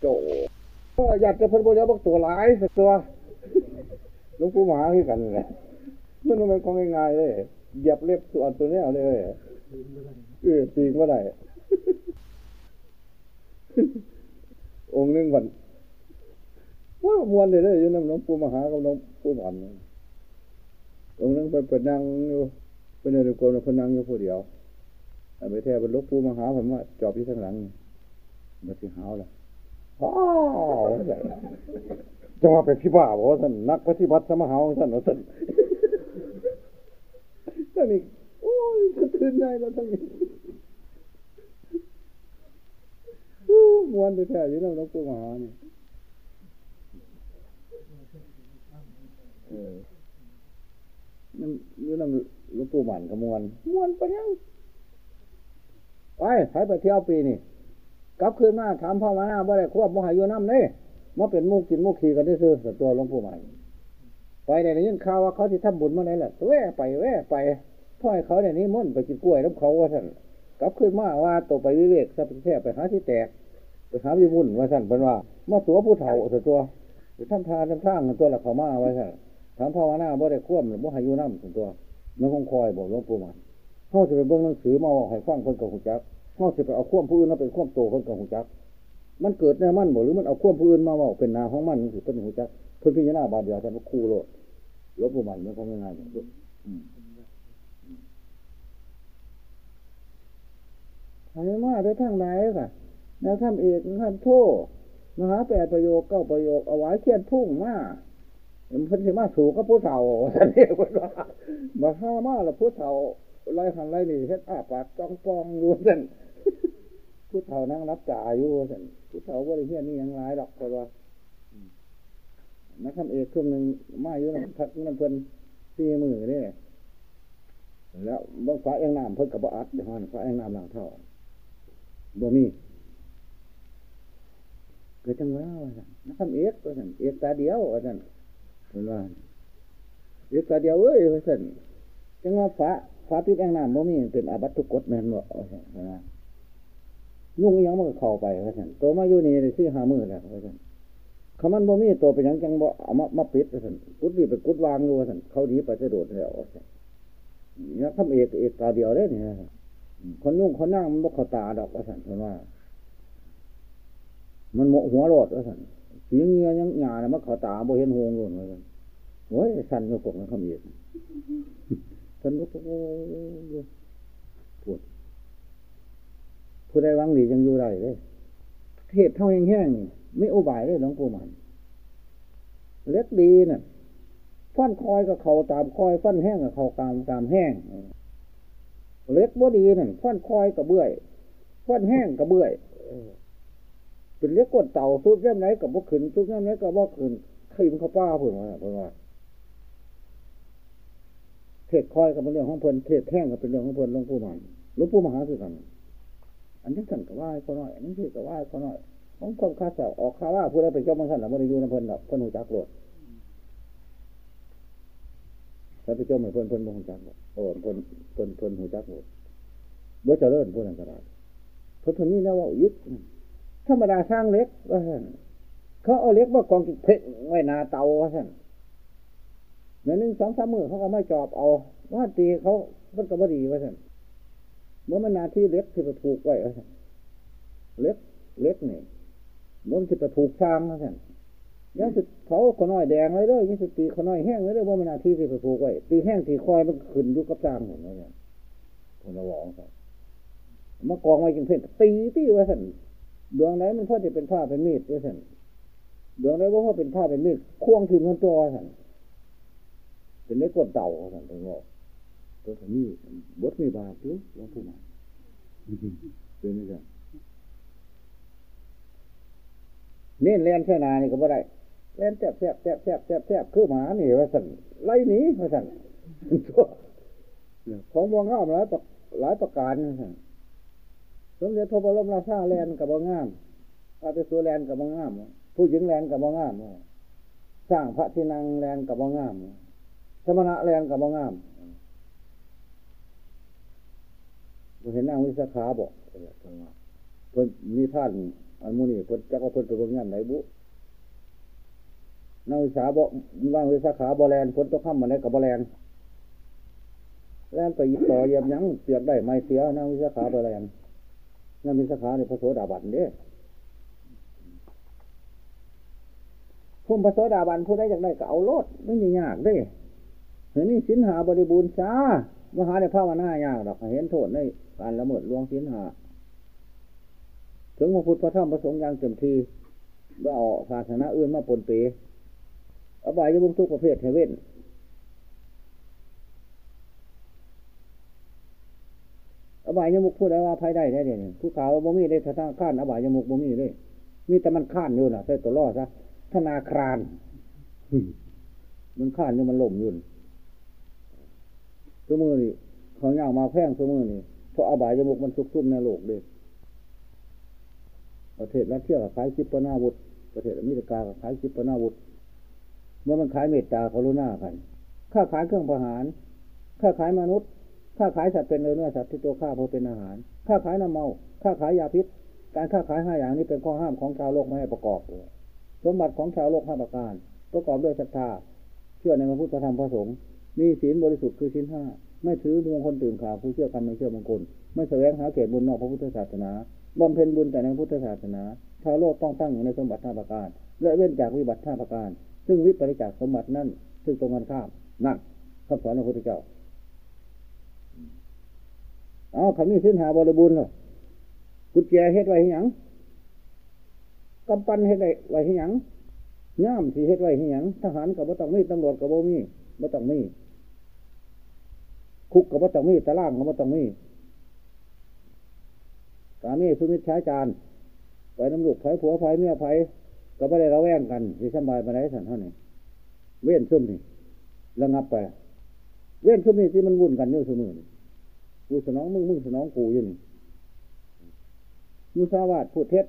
โจก็อยากจะเพิ่นบ่ยบักตัวหลายสักตัวลวงปู่มาคือกันนั่นแหละมันไม่เป็นของง่ายๆเลยเหยียบเล็บส่วนตัวเนี้ยเลยเออตีงว่าได้องค์นึงวัน ว่ามวนเลยเลยอยู่น้ำหลวงปู่มหากับหลวงปู่หมอนนี่องค์หนึงเป็นเป็นนั่งอยู่เป็นอะไรกรมเป็นนั่งอยู่ผู้เดียวอันไปแท้เป็นลวงปู่มหาผมว่าจอบที่ข้างหลังมันสิหาวละอ้าวจังหวะเป็นพี่บ้าบอกว่าท่านนักปฏิบัติสมหาวของท่านว่าท่านท่านนี่โอ้ยกระทืนได้แล้วท่านนี่อู้มวนไปแท้อยู่แล้วหลวงปู่มหาเนี่ย เออนั่นอยู่นั่นหลวงปู่หมันกมวนมวนไปยังไปไปไปเที่ยวปีนี่กลับคืนมาถามพ่อมาหน้าบ่ได้ควบมหาอยู่น้ำเน่มาเป็นมูกกินหมูขี่กันได้ซื้อสัตัวหลวงปู่หมันไปได้ยินข่าวว่าเขาที่ทำบุญมาไหนแหละแว่ไปแว่ไปพ่อให้เขาเนี่ยนี่มุ่นไปกินกล้วยน้ำเขาว่าท่านกลับคืนมาว่าตัวไปวิเวกสัพแท้ไปหาที่แตก ไปหาวิมุนว่าสั่นเป็นว่ามาตัวผู้เฒ่าเถอะตัวไปทำทานทำทางกันตัวละเขามาว้สั่น ถามภาวนาบ่ได้ควบหรือบ่หายุน้ำถึงตัวนั่งคงคอยบอกหลวงปู่มันเขาจะไปเบิ่งหนังสือมาให้ฟังคนกับหูจักเขาจะไปเอาควบผู้อื่นมาเป็นควบโตคนกับหูจัก มันเกิดในมันบ่หรือมันเอาควบผู้อื่นมาว่าเป็นนาของมันถือเป็นหูจักเพิ่นพิจารณาบาดเดียวท่านว่าคู่โลดหลวงปู่มันมันก็ง่ายๆอืมใครมาได้ทางไหนค่ะแนวทำเอกท่านโทษมหาแปดประโยคเก้าประโยคเอาไว้เขียนพุ่งมา เพิ่นสิมาสู่กับผู้เฒ่าท่านเรียกว่ามาห้ามาแล้วผู้เฒ่าไล่หันไล่นี่เฮ็ดอ้าปากจ้องปองอยู่ท่านผู้เฒ่านั่งรับจ่าอยู่ท่านผู้เฒ่าว่าได้เฮียนนี่ยังหลายดอกเพราะว่านักทำเอกช่วงหนึ่งมาอยู่น้ำพักน้ำเพิ่นสี่มือนี่แล้วบางฟ้าเองน้ำเพิ่นกับบ่อัดเดี๋ยวหันฟ้าเองน้ำหลังเท่าบ่มีเกิดจังว่าว่าซั่นนักทำเอกว่าซั่นเอกตาเดียวว่าซั่น เพิ่นว่าเอกตาเดียวเอ้ยว่าซั่นจังว่าฟ้าฟ้าปิดแอ่งน้ำบ่มีเป็นอาบัตทุกกฎแม่นบ่ว่าซั่นเพิ่นว่ายุ่งอิหยังมันก็เข้าไปว่าซั่นตัวมาอยู่นี่ได้สี่ห้ามือแล้วว่าซั่นคำมันบ่มีตัวเป็นยังจังบ่เอามามาปิดว่าซั่นกุดนี่ไปกุดวางอยู่ว่าซั่นเขาดีไปจะโดดแล้วว่าซั่นนักทำเอกเอกตาเดียวเด้เนี่ยคนยุ่งคนนั่งมันบ่เข้าตาดอกว่าซั่นเพิ่นว่า มันโมหัวโลดว่าสัน สีเงียยังหยานะมันเขาตาบ่เห็นหงเลยว่าสันโอ้ยสันก็กนะคำเอียดสันก็โอ้ยปวดผู้ใดวังดียังอยู่ได้เลยเทศเท่าแห้งๆนี่ไม่อุบายเลยหลวงปู่มันเล็กดีน่ะฟันคอยกับเขาตามคอยฟันแห้งกับเขาตามตามแห้งเล็กบ่ดีนั่นฟันคอยกับเบื่อยฟันแห้งกับเบื่อย เป็นเรียกกดเต่าทุกย่ำไหนกับบ่ขึ้นทุกย่ำไหนกับบ่ขึ้นขีมเขาป้าเพิ่นว่าเพิ่นว่าเทศคอยกับเป็นเรื่องของเพิ่นเทศแท่งกับเป็นเรื่องของเพิ่นหลวงปู่มันหลวงปู่มหาคือกัน อันนี้สั่นกับว่าเขาน้อยอันนี้คือกับว่าเขาน้อยของความคาสาออกคาว่าผู้ใดเป็นเจ้ามังสั่นแล้วไม่ได้อยู่ในเพิ่นดอกเพิ่นหูจักโลดถ้าไปเจ้าไม่เพิ่นเพิ่นบ่หูจักโลดโอ้เพิ่นเพิ่นเพิ่นหูจักโลดบ่เจริญผู้นั้นก็ได้เพิ่นเพิ่นนี่นะว่ายึด ธรรมดาสร้างเล็กว่าท่นเขาเอาเล็กมากองเพ่งไว้นาเตาว่าท่นเมื่อหนึ่งสองสามมือเขาก็ไม่จอบเอา ว่าตีเขามันก็บ่ดีว่าท่นเมื่อมันนาที่เล็กที่ไปผูกไว้ว่าท่นเล็กเล็กนี่เมื่อมันที่ไปผูกฟางว่าท่นยังสิเขาขน้อยแดงเลยเด้อยังสิตีขน้อยแห้งเลยเด้อว่ามันนาที่ที่ไปผูกไว้ตีแห้งตีคอยมันขึ้นอยู่กับจางห็นไหมเนี่ยคนละหวองครับมากองไว้จึงเพ่นตีตีว่าท่น ดวงไหนมันพ่อจะเป็นผ้าเป็นมีดด้วยสันดวงไหนว่าพอเป็นผ้าเป็นมีดควงถึงคนตัวสันเป็นได้กดเต่าสันเป็นบอกตัวนี้บดมีบาปอยู่หลวงปู่มาเป็นไม่ใช่เน้นแลนแค่นานี่ก็บ่ได้แลนแทบแทบแทบแทบแทบแทบคือหมานี่ว่าสันไล่หนีว่าสันของมองง่ามหลายประหลายประการนะ สมเด็จพระบรมราชาแลนกับบ่งามพระเปสูแลนกับบ่งาม ผู้หญิงแลนกับบ่งาม สร้างพระที่นั่งแลนกับบ่งาม สมณะแลนกับบ่งามเราเห็นนางวิสาขาบอกเพิ่นมีท่านอันมูนี่เพิ่นจักว่าเพิ่นไปเบิ่งงานไหนบุนักศึกษาบ่ว่างวิสาขาบอแลนฝนตกค่ำมมาได้กับบอแลนแลนไปต่อเยี่ยมยังเสียบได้ไม่เสียนักวิสาขาบอแลน นักวิสาขาในพระโสดาบันเด้พุ่มพระโสดาบันผู้ได้จากได้ก็เอาโลดไม่ยากเด้เห็นนี่สินหาบริบูรณ์จ้ามหาในภาวนา ยากดอกเห็นโทษในการละเมิดลวงสินหา ถึงพระพุทธพระธรรมพระสงฆ์อย่างเต็มที่ว่าออกศาสนาอื่นมาปนเปอบายยมุกทุกประเภทเทเว่น อบายยมุกพูดได้ว่าภัยได้ได้เนี่ยผู้ขาวบ่มีได้ทางข้านอบายยมุกบ่มีเลยมีแต่มันข้านอยู่น่ะใส่ตัวล่อซะธนาคารมันข้านอยู่มันล่มอยู่ตัวมือนี่เขาย่างมาแพงตัวมือนี่เพราะอบายยมุกมันซุกซุ่มในโลกเลยประเทศรัสเซียขายคิปปนาวุธประเทศอเมริกากับขายคิปปนาวุธเมื่อมันขายเมตตากรุณากัน ค่าขายเครื่องประหาร ค่าขายมนุษย์ ค่าขายสัตว์เป็นเนื้อสัตว์ที่ตัวฆ่าเพื่อเป็นอาหารค่าขายน้ำเมาค่าขายยาพิษ การค้าขายห้าอย่างนี้เป็นข้อห้ามของชาวโลกไม่ให้ประกอบสมบัติของชาวโลกห้าประการ ประกอบด้วยศรัทธา เชื่อในพระพุทธธรรมพระสงฆ์ มีศีลบริสุทธิ์คือศีลห้า ไม่ถือมงคลตื่นข่าวผู้เชื่อคำไม่เชื่อมงคล ไม่แสวงหาเกศบุญนอกพระพุทธศาสนาบำเพ็ญบุญแต่ในพุทธศาสนา ชาวโลกต้องตั้งอยู่ในสมบัติท่าประการ และเว้นจากวิบัติท่าประการ ซึ่งวิปริจากสมบัตินั้นซึ่งตรงกันข้ามนั่นคำสอนของพระพุทธเจ้า เอาคำนี้สิ้นหาบริบูรณ์เลยกุญแจเฮ็ดไว้ให้หยังกำปั้นเฮ็ดไว้ให้หยังย่ามสีเฮ็ดไว้ให้หยังทหารกับบ่ต้องมีตำรวจกับบ่มีบ่ต้องมี คุกกับบ่ต้องมีตะล่างกับบ่ต้องมีสามีสุมิตรใช้จานไปน้ำลูกไผ่ผัวไผ่เมียไผ่ก็ไม่ได้ระแวงกันที่สบายมาได้สันเท่านี้เว้นซุ่มนี่ระงับไป เว้นซุ่มนี่ที่มันวุ่นกันอยู่เสมอ กูสนองมึงมึงสนองกูอยู่นี่มุสาวาทพูดเท็จ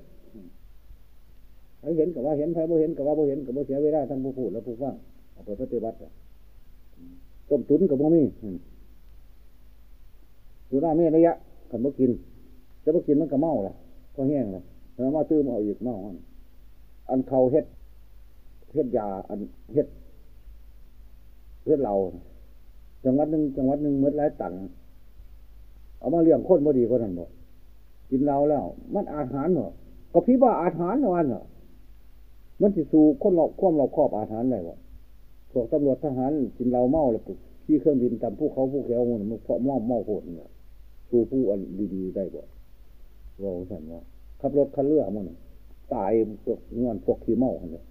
ใครเห็นกับว่าเห็นใครบ่เห็นกับว่าบ่เห็นกับบ่เสียเวลาทั้งผู้พูดและผู้ฟังเอาไปปฏิบัติต้มตุนกับบ่มีสุราเมรยะขันบ่กินจะบ่กินมันก็เมาละก็แห้งละแล้วมาตื้มเอาอีกเมาอันเขาเฮ็ดเฮ็ดยาอันเฮ็ดเฮ็ดเราจังหวัดหนึ่งจังหวัดหนึ่งเมื่อไรตัง เอามาเลี้ยงคนบ่ดีก็นั่นบ่กินเราแล้ว มันอาหารเหรอก็พี่ว่าอาหารนวันเหรอมันสิสู่คนเราควมเราครอบอาหารอะไรวะพวกตำรวจทหารกินเราเมาแล้วปุ๊บขี่เครื่องบินตามผู้เขาผู้แขวมันเพราะเมเมาโหดเนี่ยสู่ผู้อันดีๆได้บ่เราสั่นว่าขับรถคันเรือมันตายพวกงินพวกขี้เมาเนี่ย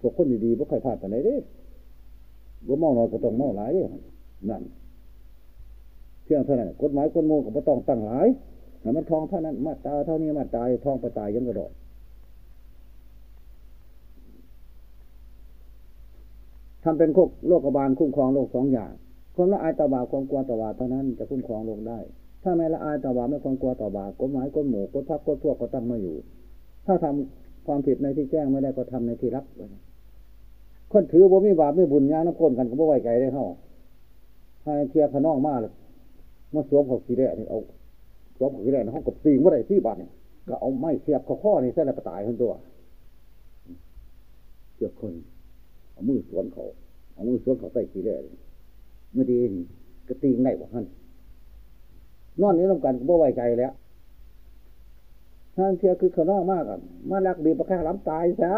พวกคนดีๆพวกใครพลาดไปไหนเด้บ่เมาน้อยก็ต้องเมาหลายนั่น เที่ยงเท่านั้นกฎหมายกฎโมก็บ่ต้องตั้งหลายแต่มันทองเท่านั้นมาตาเท่านี้มาตายทองไปตายยังกระโดดทำเป็นโคกโลกบาลคุ้มครองโลกสองอย่างคนละอายตาบาความกลัวตาบาเท่านั้นจะคุ้มครองโลกได้ ถ้าไม่ละอายตาบาไม่ความกลัวต่อบากฎหมายกฎหมู่กฎพักกฎพวกก็ตั้งมาอยู่ ถ้าทำความผิดในที่แจ้งไม่ได้ก็ทำในที่รับคนถือบ่มีบาปไม่บุญญาน้ำคนกันก็บ่ไว้ใจได้เข้าให้เทียขนองมากเลย มาสวมเขาขี้แร่นี่เอาสวมเขาขี้แร่ในห้องกับตีเมื่อไรที่บ้าทเนี่ยก็เอาไม้เสียบข้อข้อนี่เส้นละตายทั้งตัวเสียบคนเอามือสวนเขาเอามือสวนเขาใส่ขี้แร่เมื่อดีนี่ก็ตีง่ายกว่ท่านนอนนี้ต้องการก็บ่ไว้ใจแล้วท่านเทียคือขนองมากอะมาลักดีประค่ล้ำตายซะ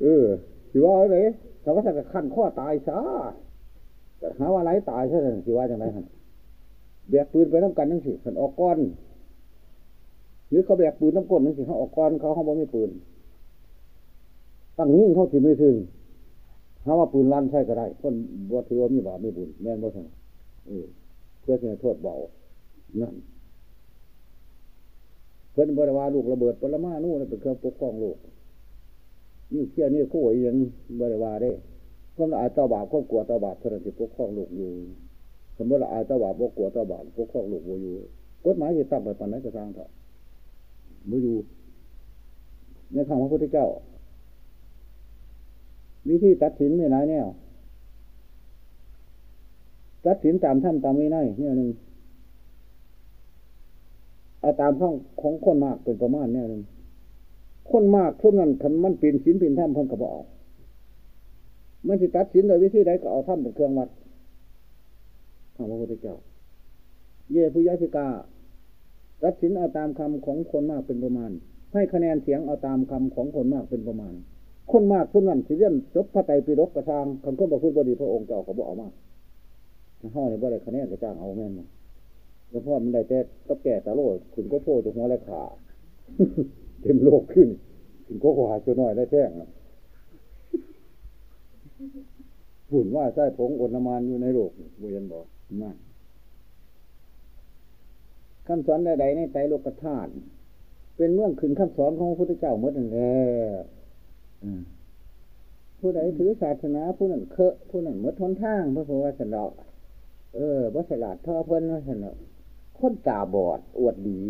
เออสิว่าอะไรแต่ว่าจะขั้นข้อตายซะแต่หาว่าไรตายใช่ไหมสิว่าจังไรฮะ แบกปืนไปน้ำกันนั่งสิขันออกก้อน หรือเขาแบกปืนน้ำก้นนั่งสิเขาออกก้อนเขาเขาบอกไม่ปืนตั้งยิ่งเขาสิไม่ถึงหาว่าปืนลั่นใช่ก็ได้คนบวชถือว่ามีบาปไม่บุญแม่นบ่ใช่เอเพื่อจะโทษเบานั่นเพื่อนบริวารลูกระเบิดปรมานู่นเป็นเครื่องปกป้องโลกนี่เชี่ยนี่คู่ยังบริวารได้ความละอายต่อบาปความกลัวต่อบาปเท่านั้นที่ปกป้องโลกอยู่ สมมติละอายต่อบาปกลัวต่อบาปปกป้องโลกอยู่กฎหมายจะตั้งไปปันไหนก็สร้างเถอะมืออยู่ในคำพระพุทธเจ้า วิธีตัดสินไม่หลายแนวตัดสินตามท่านตามไม่ได้เนี่ยหนึ่งเอาตามข้องของคนมากเป็นประมาณเนี่ยหนึ่งคนมากเทุกนั้นคันมันปีนศีลปีนท่ามเพิ่นกระบอกมันสิตัดสินโดยวิธีใดก็เอาถ้ำเป็นเครื่องวัด ข้าพระพุทธเจ้า เย่ผู้ยสิกาตัดสินเอาตามคำของคนมากเป็นประมาณ ให้คะแนนเสียงเอาตามคำของคนมากเป็นประมาณ คนมากคนนั้นสิเรียนจบพระไตรปิฎกกระทางคำคนบอกพูดบดีพระองค์เจ้าเขาบอกออกมาห้อในบ่ได้คะแนนกระจ้างเอาแม่นแล้วพ่อมันได้แต่ก็แก่ตาโลดคุณก็โพดหัวและขาเต็มโลกขึ้นคุณก็ขวาจนน้อยได้แท่งฝุ่นว่าใช่ผงอนามานอยู่ในโลกบุญบอก นั่นคำสอนใดๆในใจโลกธาตุเป็นเมื่องขึ้นคำสอนของพระพุทธเจ้าเมื่อนั่นแหละผู้ใดถือศาสนาผู้นั้นเคอะผู้นั้นเมื่อทนทางพระพุทธเจ้าเออวัสลัดท่อเพิ่นว่าสนอคนตาบอด อวดดี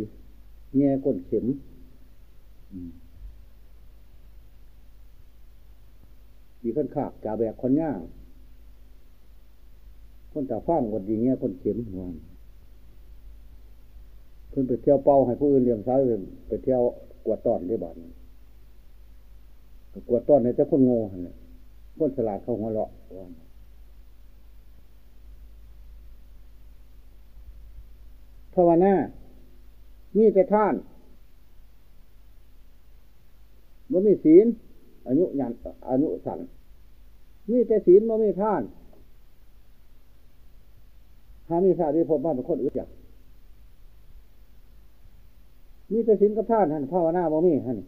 เงี้ยก้นเข็มมีคนขาบจ่าแบกคนย่าง คนตาฟ้างอวดดีเงี้ยคนเข็มหัวเพิ่นไปเที่ยวเป้าให้ผู้อื่นเลี้ยงซ้ายไปเที่ยวกวดต้อนได้บ้านกวดต้อนในแต่คนโง่เนี่ยคนฉลาดเขาหัวเราะภาวนามีแต่ท่านมันมีศีลอายุยันอายุสันมีแต่ศีลมันมีท่าน หามีชาติที่พบมาเป็นคนอึดอยากมีแต่ศีลกับท่านท่านภาวนาบ่มีท่าน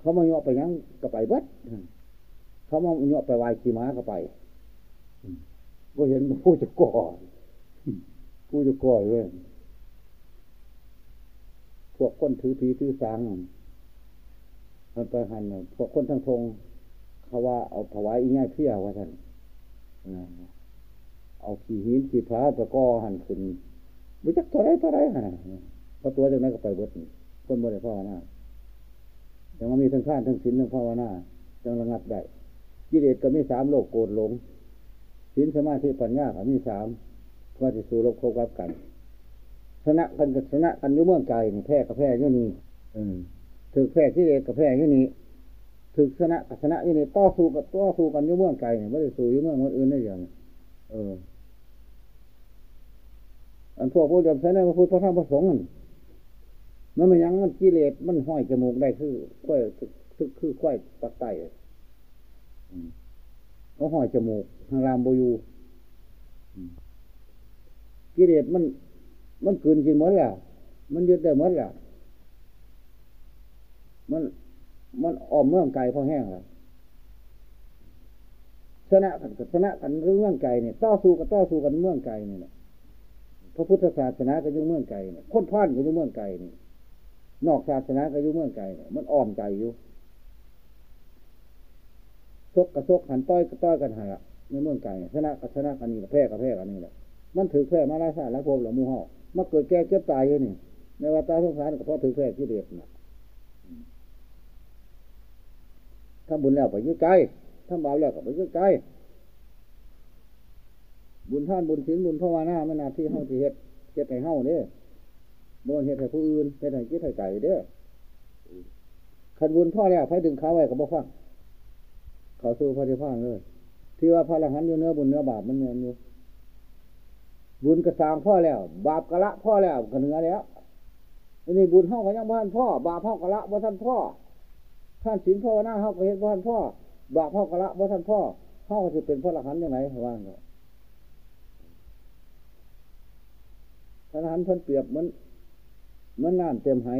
เขามาโยไปยังก็ไปเบิดเขามาโยไปวายขี่ม้าก็ไปก็เห็นผู้จะก่อผู้จะก่อเลยพวกคนถือผีถือสางมันไปหันพวกคนทั้งทงเขาว่าเอาถวายอีง่ายเพี้ยว่าท่าน เอาขี่หินขี่พระตะก้อหันขึ้นไม่จักเท่าไรเท่าไรฮะพอตัวจากนั้นก็ไปเบิดคนบ่ได้ภาวนาแต่ว่ามีทั้งข้านทั้งศีลทั้งภาวนาจังระงับได้กิเลสก็มีสามโลกโกรธหลงศีลสมาธิปัญญาก็มีสามเพื่อที่สู้รบโคกับกันชนะกันกับชนะกันยุ่เมืองไกลนี่แพ้กับแพ้ยุ่นี่ถือแพ้ที่เอกกับแพ้ยุ่นี่ถือชนะกับชนะยุ่นี่ต่อสู้กับต่อสู้กันยุ่เมืองไกลนี่ไม่ได้สู้ยุ่เมืองอื่นได้อย่างเออ อันพวกผู้ยอมใช้ในพระพุทธพระธรรมพระสงฆ์มันมันยังมันกิเลสมันห้อยจมูกได้คือค่อยคือคือค่อยปักไตเขาห้อยจมูกทางรามโบยูกิเลสมัน มันคืนจริงหมดแล้วมันยึดได้หมดแล้วมันมันออมเมืองไก่พอแห้งแล้วชนะกันชนะกันเรื่องไก่เนี่ยต่อสู้กับต่อสู้กันเมืองไก่เนี่ย พระพุทธศาสนาก็ยุ่งเมืองไก่เนี่ยคนพ่านก็ยุ่งเมืองไก่นี่นอกศาสนาก็ยุ่งเมืองไก่เนี่ยมันอ้อมใจอยู่ซกกับซกหันต้อยกับต้อยกันหันละในเมืองไก่ชนะกับชนะกันนี่แพ้กับแพ้กันนี่แหละมันถือแพ้มาลายชาแล้วพบหรือมูห่อมาเกิดแก่เก็บตายอยู่นี่ในวัฏสงสารก็เพราะถือแพ้ที่เด็ดนะถ้าบุญแล้วไปยุ่งใจถ้าบาปแล้วก็ไปยุ่งใจ บุญท่านบุญศีลบุญภาวนาไม่นาที่เฮาที่เฮ็ดเฮ็ดให้เฮาเด้บ่เฮ็ดให้ผู้อื่นเฮ็ดให้จิตให้ไก่เด้อขันบุญพ่อแล้วไฟดึงขาไว้กับบ่ฟังเขาสู้พระเจ้าพังเลย ที่ว่าพระอรหันต์อยู่เนื้อบุญเนื้อบาปมันเนื้ออยู่ บุญกระสางพ่อแล้ว บาปกระละพ่อแล้วกระเนื้อแล้วอันนี้บุญเฮาก็ยังบ้านพ่อ บาปเฮากระละบ่ท่านพ่อท่านศีลภาวนาเฮาก็เฮ็ดบ้านพ่อบาปเฮากระละบ่ท่านพ่อเฮาก็จะเป็นพระอรหันต์ยังไงว่างก็พระ อรหันต์เพิ่นเปรียบเหมือนเหมือนน้ำเต็มไห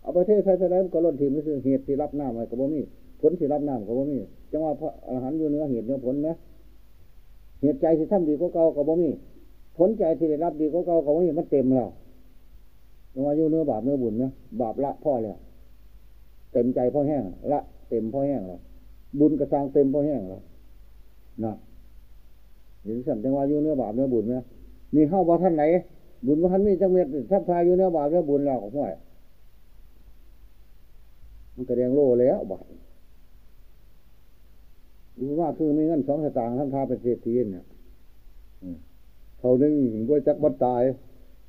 เอาประเทศไทยแสดงก็ล้นทีไม่ซื้อเหตุที่รับน้ำอะไรก็บ่มีผลที่รับน้ำก็บ่มีจังว่าพระอรหันต์อยู่เนื้อเหตุเนื้อผลนะเหตุใจที่ทำดีก็เก่าก็บ่มีผลใจที่ได้รับดีก็เก่าก็บ่มีมันเต็มแล้วจังว่าอยู่เนื้อบาปเนื้อบุญนะบาปละพ่อแล้วเต็มใจพ่อแห้งละเต็มพ่อแห้งแล้วบุญกระซังเต็มพ่อแห้งแล้วนะเห็นสัมจังว่าอยู่เนื้อบาปเนื้อบุญนะนี่เข้าบ่ท่านไหน บุญว่าท่านมีจังเม็ดทับทายอยู่เนื้อบาปเนื้อบุญแล้วของห่วยมันกระเดียงโลแล้วบาปรู้ว่าคือมีเงินสองสตางค์ท่านพาไปเศรษฐีเนี่ยเขาหนึ่งถึงว่าจักบัดตาย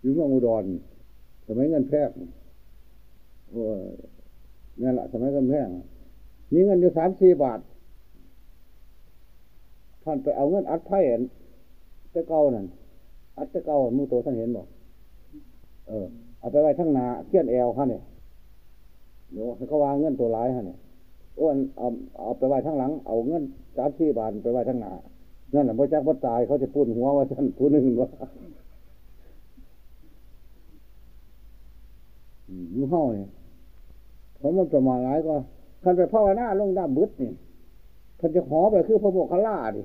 อยู่เมืองอุดรสมัยเงินแพงโอ้นั่นแหละสมัยเงินแพงมีเงินอยู่สามสี่บาท ท่านไปเอาเงินอัดไพ่อันตะเก้านั่น อัดตะเก้ามือโตท่านเห็นบ่เออ เอาไปไว้ทั้งหนาเขี้ยนแอวฮะเนี่ยเดี๋ยวเขาวางเงินตัวร้ายฮะเนี่ยอ้วนเอาเอาไปไว้ทั้งหลัง เอาเงินสามสี่บาทไปไว้ทั้งหนานั่นแหละพระจักพระตายเขาจะพูดหัวว่าท่านผู้หนึ่งว่าอืมมือเฮ้าเนี่ยผมมันประมาณร้ายก็คันไปภาวนาลงด้ามบึดนี่ท่านจะหอไปคือพระโมคคัลลาดิ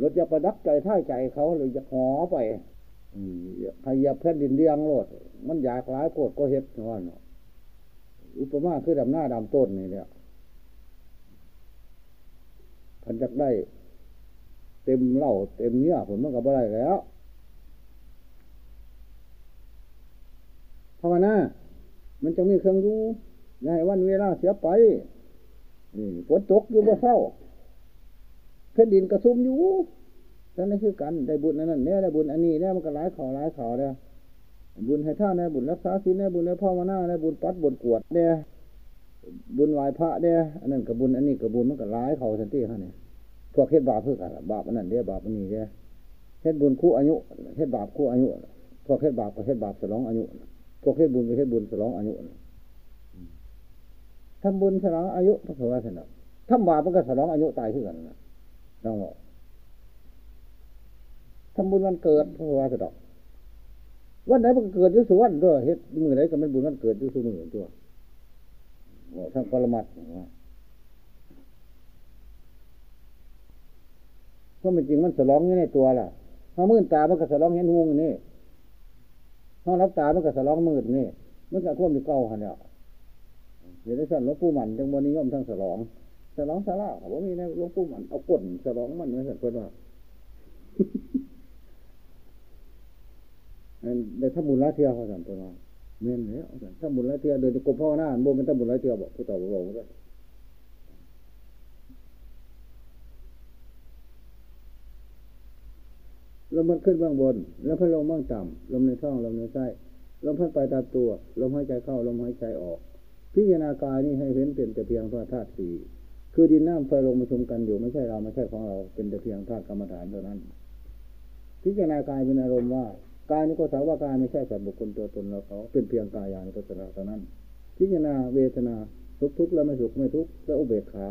รถจะประดับใจท่ายใจเขาหรือจะหอไป อืมใครอย่าแผ่นดินเลี้ยงโลด มันอยากหลายโกดก็เฮ็ดว่านอุปมาคือดำหน้าดำต้นนี่เนี่ยพันจักได้ เต็มเหล่าเต็มเนื้อผลมันก็บ่ได้แล้วภาวนา มันจะมีเครื่องรู้อย่าให้วันเวลาเสียไปนี่ฝนตกอยู่บ่เศร้าแผ่นดินกระซุ่มอยู่ นั่นนี่คือกันได้บุญอันนั้นเนี่ยได้บุญอันนี้เนี่ยมันก็หลายข่อหลายข่อเนี่ยบุญให้ท่านเนี่ยบุญรักษาศีลเนี่ยบุญในภาวนาเนี่ยบุญปัดบุญกวดเนี่ยบุญไหว้พระเนี่ยอันนั้นกับบุญอันนี้กับบุญมันก็หลายข่อสันติฮะเนี่ยพวกเฮ็ดบาปเพื่อกันบาปอันนั้นเนี่ยบาปอันนี้เนี่ยเฮ็ดบุญคู่อายุเฮ็ดบาปคู่อายุพวกเฮ็ดบาปก็เฮ็ดบาปสลองอายุพวกเฮ็ดบุญก็เฮ็ดบุญสลองอายุทำบุญสลองอายุพระสวัสดิ์ทำบาปมันก็สลองอายุตายขึ้นกันนะต้องบอก ทำบุญวันเกิดพระวาสดอก วันไหนมันเกิดยุสุวรรณด้วยเฮ็ดมือไหนก็เป็นบุญวันเกิดยุสุมือตัวทั้งปรมัตถ์ว่าเพราะมันจริงมันสลองอยู่ในตัวล่ะถ้ามื่นตามันก็สลองเห็นหงนี่ถ้ารับตามันก็สลองมืดนี่มันก็ควบอยู่เก้าหันเนี่ยเดี๋ยวได้สั่นหลวงปู่มันจังวันนิยมทั้งสลองสลองสาระว่ามีในหลวงปู่มันเอาก้นสลองมันไม่สั่นเพื่อนว่า ได้ทำบุญละเทียเขาสั่นตัวมาเม่นแล้วสั่นทำบุญละเทียเดินจะกบพ่อหน้าโบเป็นทำบุญละเทียบอกผู้ต่อบอกบอกว่าลมมันขึ้นเบื้องบน แล้วพัดลมเบื้องต่ำลมในท้องลมในไส้ลมพัดไปตามตัวลมหายใจเข้าลมหายใจออก พิจารณากายนี่ให้เห็นเป็นแต่เพียงพระธาตุสี่คือดินน้ำไฟลมมาชมกันอยู่ไม่ใช่เราไม่ใช่ของเราเป็นแต่เพียงธาตุกรรมฐานเท่านั้น พิจารณากายเป็นอารมณ์ว่า กายนี้ก็สาวว่ากายไม่ใช่สัตว์บุคคลตัวตนเราเขาเป็นเพียงกายานุปัสสนาเท่านั้น พิจารณาเวทนาทุกทุกแล้วไม่สุขไม่ทุกข์แล้วอุเบกขา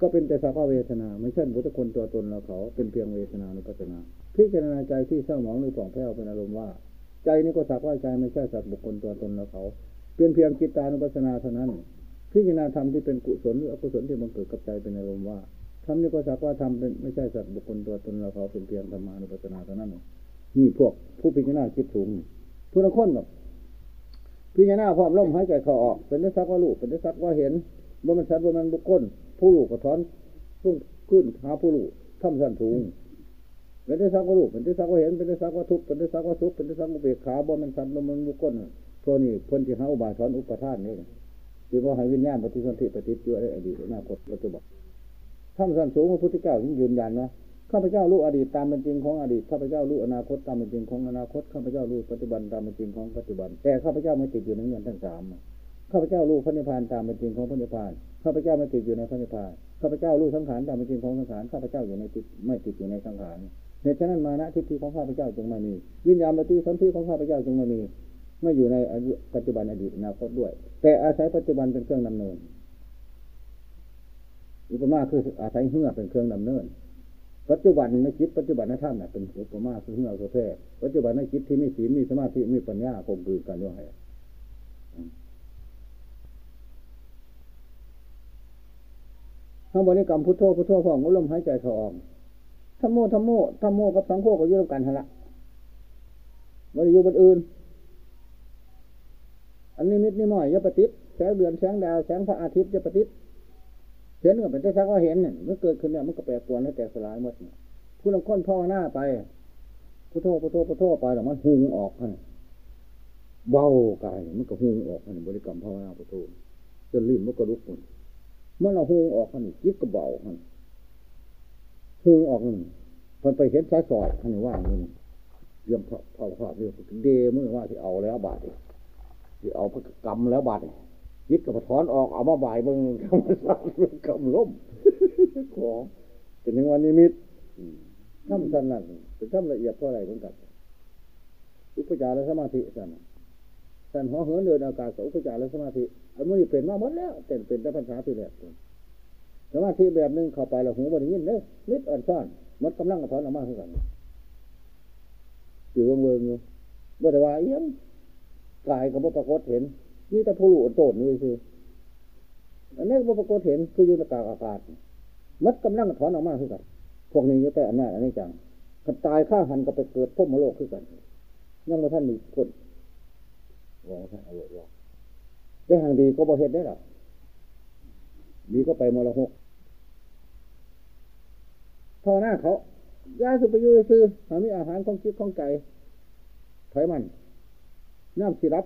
ก็เป็นแต่สภาวะเวทนา ไม่ใช่บุคคลตัวตนเราเขาเป็นเพียงเวทนานุปัสนาพิจารณาใจที่เศร้าหมองหรือผ่องแผ้วเป็นอารมณ์ว่า ใจนี้ก็สักว่าใจไม่ใช่สัตว์บุคคลตัวตนเราเขา เป็นเพียงจิตานุปัสนาเท่านั้น พิจารณาธรรมที่เป็นกุศลหรืออกุศลที่บังเกิดกับใจเป็นอารมณ์ว่าทำนี่ก็สักว่าทำเป็นไม่ใช่สัตว์บุคคลตัวตนเราเขาเป็นเพียงธรรมานุปัสนาเท่านั้น นี่พวกผู้พิจารณาคิดสูงผู้ละคนแบบพิจารณาความล่มหายใจเขาออก เป็นได้สักว่าลูกเป็นได้สักว่าเห็นว่ามันสัตว์ว่ามันบุคคลผู้ลูกก็ถอนพุ่งขึ้นหาผู้ลูกทำสั้นสูงเป็นได้สักว่าลูกเป็นได้สักว่าเห็นเป็นได้สักว่าทุกเป็นได้สักว่าสุขเป็นได้สักว่าเบียขาบ่มันสัตว์ว่ามันบุคคลพวนี้เพิ่นที่หาอุบายสอนอุปทานนี่ที่ว่าให้วิญญาณปฏิสนธิปฏิจจอดีตอนาคตปัจจุบันทำสั้นสูงพระพุทธเจ้ายืนยันว่า ข้าพเจ้ารู้อดีตตามเป็นจริงของอดีตข้าพเจ้ารู้อนาคตตามเป็นจริงของอนาคตข้าพเจ้ารู้ปัจจุบันตามเป็นจริงของปัจจุบัน แต่ข้าพเจ้าไม่ติดอยู่ในเงื่อนทั้งสามข้าพเจ้ารู้พระนิพพานตามเป็นจริงของพระนิพพานข้าพเจ้าไม่ติดอยู่ในพระนิพพานข้าพเจ้ารู้สังขารตามเป็นจริงของสังขารข้าพเจ้าอยู่ในติดไม่ติดอยู่ในสังขารเหตุฉะนั้นมานะทิฏฐิของข้าพเจ้าจึงไม่มี วิญญาณปฏิสนธิของข้าพเจ้าจึงไม่มีไม่อยู่ในปัจจุบันอดีตอนาคตด้วย แต่อาศัยปัจจุบันเป็นเครื่องดำเนินอุปมาคืออาศัยเหื่อเป็นเครื่องดำเนิน ปัจจุบันในจิตปัจจุบันในท่านเป็นอุปมาคือเหื่อคือแพปัจจุบันในจิตที่มีศีลมีสมาธิมีปัญญาคงคือกันด้วยข้างบนนี้กรรมพุทโธพุทโธพองลมหายใจเขาออกธรรมโมธรรมโมธรรมโมกับสังโฆก็ยุ่งกันฮะละวันอยู่บนอื่น อันนี้มิตรนี่ม้อยยปฏิบแสงเดือนแสงดาวแสงพระอาทิตย์ยปฏิบ เห็นก็เป็นได้สักว่าเห็นเนี่ยเมื่อเกิดขึ้นเนี่ยมันก็แปรปรวนและแตกสลายหมดผู้ลงค้นพ่อหน้าไปพุทโธพุทโธพุทโธไปแล้วมันหุงออกเบากายมันก็หุงออกนบริกรรมพ่อหน้าพุทโธจนลิ้นมันก็ลุกหมดเมื่อเราหุงออกนี่จิตก็เบาหุงออกมันไปเห็นสายสอดท่านว่านี่เรื่องพ่อพ่อพ่อเรื่องเดมื่อว่าที่เอาแล้วบาดที่เอาพระกรรมแล้วบาดยิ ดกับถอนออกเอามาบ่ายเบิ่งคำสั่งคำล้มของจนถึงวันนิมิตทำสันนั่นเป็นทำละเอียดเท่าไรเหมือนกันอุปจารสมาธิสันสันหัวเหินเดินอากาศกับอุปจารสมาธิอันนี้เป็นมาหมดแล้วเป็นเป็นแต่ภาษาที่แรกสมาธิแบบหนึ่งเข้าไปแล้วหูบริยินเด้นิดอ่อนซ่อนมดกำลังกระถอนออกมาเท่ากันอยู่เวิงอยู่บ่ได้ว่าเอี้ยงกายกับบ่ปรากฏเห็น นี่แต่ผู้รู้โตนนี่คืออันนี้บ่ปรากฏเห็นคืออยู่ในกลางอากาศมดกำลังกระถอนออกมาเท่ากัน พวกนี้อยู่แต่อำนาจอันนี้จังคันตายข้าหันก็ไปเกิดพวกมโลกขึ้นกันยังมาท่านมีคนบอกท่านเอาไว้ได้ทางดีก็บ่เห็นได้หรอดีก็ไปมรหกท่อหน้าเขาย้ายสุไปอยูซื้อหามีอาหารของคิดของใจถอยมันน้ำสิรับ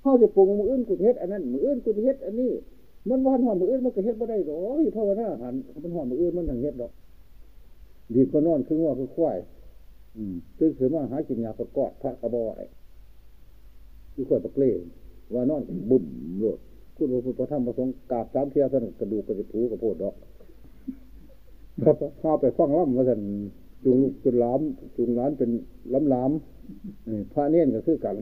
เขาจะปรุงมืออื่นกุเฮ็ดอันนั้นมืออื่นกุเฮ็ดอันนี้ มันวันหอนมืออื่นมันก็เฮ็ดไม่ได้หรอกเพราะว่าหน้าหารมันหอนมืออื่นมันทางเฮ็ดดอกดีก็นอนคือว่าคือควายตื่นขึ้นมาหากินยาประกอบพระกระบอกไอ้คือควายประเกล้ว่านอนบุ่มโลดคุณพระพุทธธรรมประสงค์กราบสามเทียสนกระดูกกระดิบผูกระโพดดอกข้าไปฟังล่ำมาสันจุงลูกจุนล้ามจุงล้านเป็นล้ำล้ามพระเนียนก็คือกัน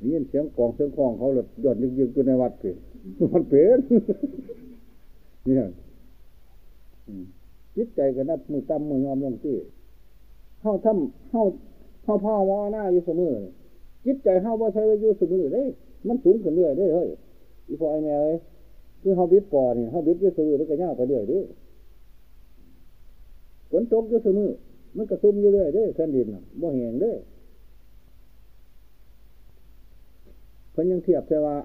นี่เสียงกองเสียงคลองเขาหลดหย่อนยึกๆอยู่ในวัดสิมันเป็นเนี่ยจิตใจก็นับมือตั้มมือยอมลงที่เข้าทำเข้าเข้าพ่อวอหน้าอยู่เสมอจิตใจเข้าว่าใช้ไว้อยู่เสมอเลยมันสูงขึ้นเรื่อยเฮ้ยอีพอไอแม่เลยคือเขาบิดปอเนี่ยเขาบิดอยู่เสมอแล้วก็ย่าไปเรื่อยดิฝนตกอยู่เสมอมันกระซุ่มอยู่เรื่อยด้แผ่นดินบ่แห้งด้เพิ่นยังเทียบใช่ว่า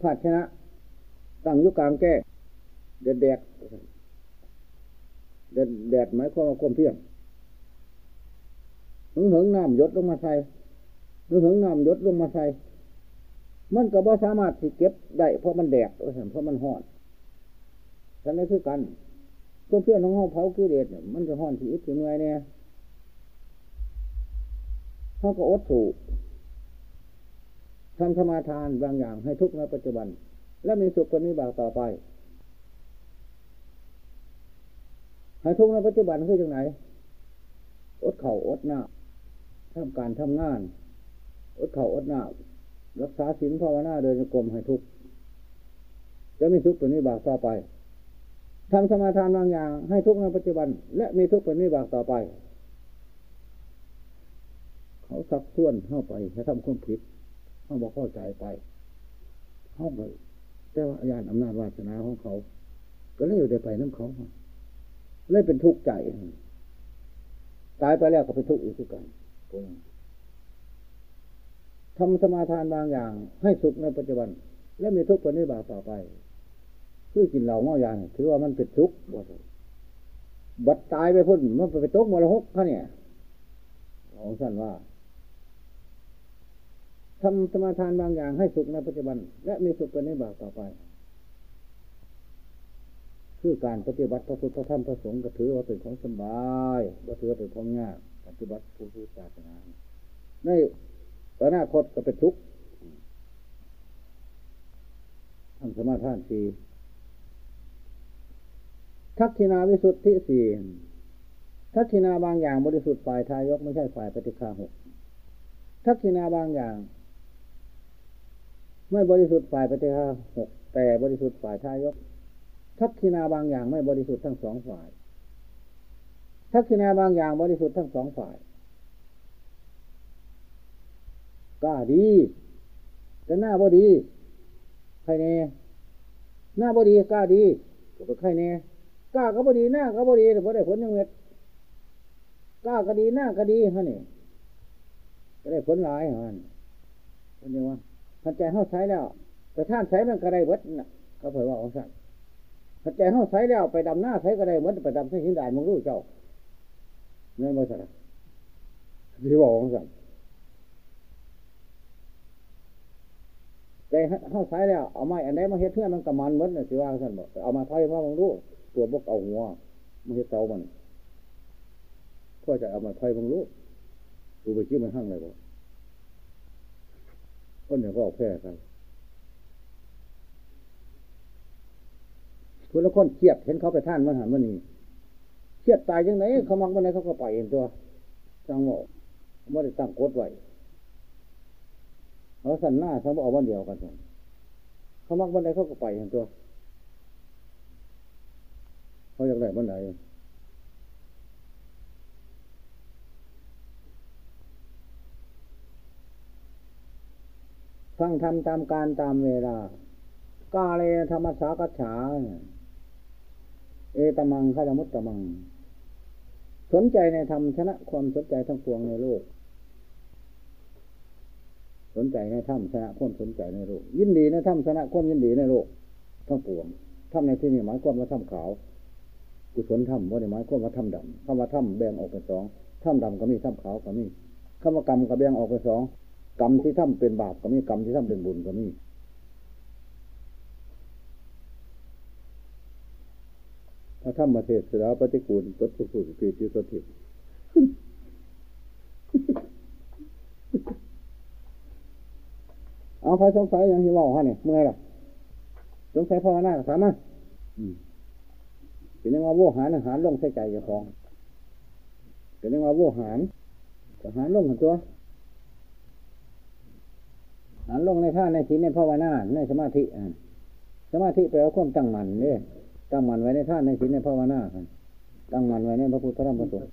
ผาชนะตั้งยุกลางแก้แดดแดดแดดแดดหมายความว่าความเพียงหึงหึงน้ำยศลงมาใส่หึงหึงน้ำยศลงมาใส่มันก็บ่สามารถที่เก็บได้เพราะมันแดดเพราะมันห่อนฉันนี่คือกันเพื่อนเพื่อนของห้องเผาคือเดชมันจะห่อนที่อิดที่เมื่อยเนี่ยเขาก็อดสู ทำสมาทานบางอย่างให้ทุกในปัจจุบัน และมีสุขเป็นวิบากต่อไปให้ทุกในปัจจุบันคือจังไหน อดเข่าอดหน้าทำการทำงาน อดเข่าอดหน้ารักษาศีลภาวนาเดินกรมให้ทุกจะมีทุกข์เป็นวิบากต่อไปทำสมาทานบางอย่างให้ทุกข์ในปัจจุบัน และมีทุกข์เป็นวิบากต่อไป เขาสักส่วนเข้าไปให้ทำความผิด เขาบอกเข้าใจไปเข้าไปแต่ว่าญาณอำนาจวาสนาของเขา ก็เลยอยู่ได้ไปน้ำเขาเลยเป็นทุกข์ใจตายไปแล้วก็เป็นทุกข์อีกทุกกันทำสมาทานบางอย่าง ให้สุขในปัจจุบัน และมีทุกข์เป็นบากต่อไปคือกินเหล้าเมายาถือว่ามันเป็นทุกข์บัดตายไปพุ่นมันไปตกมรหกเขาเนี่ยของสั้นว่า ทำสมาทานบางอย่างให้สุขในปัจจุบัน และมีสุขเป็นในบากต่อไป คือการปฏิบัติพระพุทธธรรมพระสงฆ์ก็ถือว่าเป็นของสบายว่าถือว่าเป็นของยากปฏิบัติผู้ผู้ศาสนาในอนาคตก็เป็นทุกข์ทำสมาทานสี่ทักษินาวิสุทธิสี่ทักษินาบางอย่างบริสุทธิ์ฝ่ายทายกไม่ใช่ฝ่ายปฏิฆาหกทักษินาบางอย่าง ไม่บริสุทธิ์ฝ่ายปฏิฆาหกแต่บริสุทธิ์ฝ่ายทายก ทักษินาบางอย่างไม่บริสุทธิ์ทั้งสองฝ่าย ทักษินาบางอย่างบริสุทธิ์ทั้งสองฝ่ายกล้าดี แต่หน้าบดีใครเน่หน้าบดีกล้าดีก็เป็นใครเน่กล้าก็บดีหน้าก็บดีแต่พอได้ผลยังเม็ดกล้าก็ดีหน้าก็ดีฮะนี่ก็ได้ผลหลายฮะเป็นยังไง ขันใจเข้าใช้แล้วไปท่านใช้มันก็ได้เบิดนะเขาเผยว่าของสัตว์ขันใจเข้าใช้แล้วไปดำหน้าใช้ก็ได้เบิดไปดำใช้หินได้มึงรู้เจ้าไม่มาสัตว์ที่บอกของสัตว์ใจเข้าใช้แล้วเอาไม้อันไหนมาเฮ็ดเพื่อนมันกำมันเบิดเนี่ยสิว่าสัตว์บอกเอามาไพ่มามึงรู้ตัวบกเอาหัวมันเฮ็ดเตามันพ่อจะเอามาไพ่มึงรู้ดูไปคิดมันห้างเลยบอก คนเนี่ยก็ออกแพร่กันผู้ละคนเครียดเห็นเขาไปท่านมันหันมันนี่เครียดตายยังไงเขามักมันไหนเขาก็ไปเองตัวจังหวะไม่ได้ตั้งกฎไว้เขาสันหน้าเขาบอกวันเดียวกันเขามักวันไหนเขาก็ไปเองตัว เขาอยากได้วันไหน ฟังทำตามการตามเวลา กาเลธรรมสากัจฉา เอตมังขจมุตตมัง สนใจในธรรมชนะความสนใจทั้งปวงในโลก สนใจในธรรมชนะความสนใจในโลก ยินดีในธรรมชนะความยินดีในโลก ทั้งปวงธรรมในที่นี้หมายความว่าธรรมขาว กุศลธรรมว่าในหมายความว่าธรรมดำคำว่าธรรมแบ่งออกเป็นสองธรรมดำก็มีธรรมขาวก็มีคำว่ากรรมก็แบ่งออกเป็นสอง กรรมที่ทำเป็นบาปก็มีกรรมที่ทำเป็นบุญก็มีพระธรรมเทศนาปฏิกูลตดสุสุปีติสถิตเอาใครสงสัยอย่างที่ว่าฮะเนี่ยเมื่อไงล่ะสงสัยภาวนาสามารถเป็นยังว่าโวหารหารลงใส่ใจเจ้าของเป็นยังว่าโวหารหารลงหันตัว อาหารลงในท่าในศีลในภาวนาในสมาธิอะสมาธิแปลว่าความตั้งมั่นเนี่ยตั้งมันไว้ในท่านในศีลในภาวนาครับตั้งมันไว้ในพระพุทธธรรมประสงค์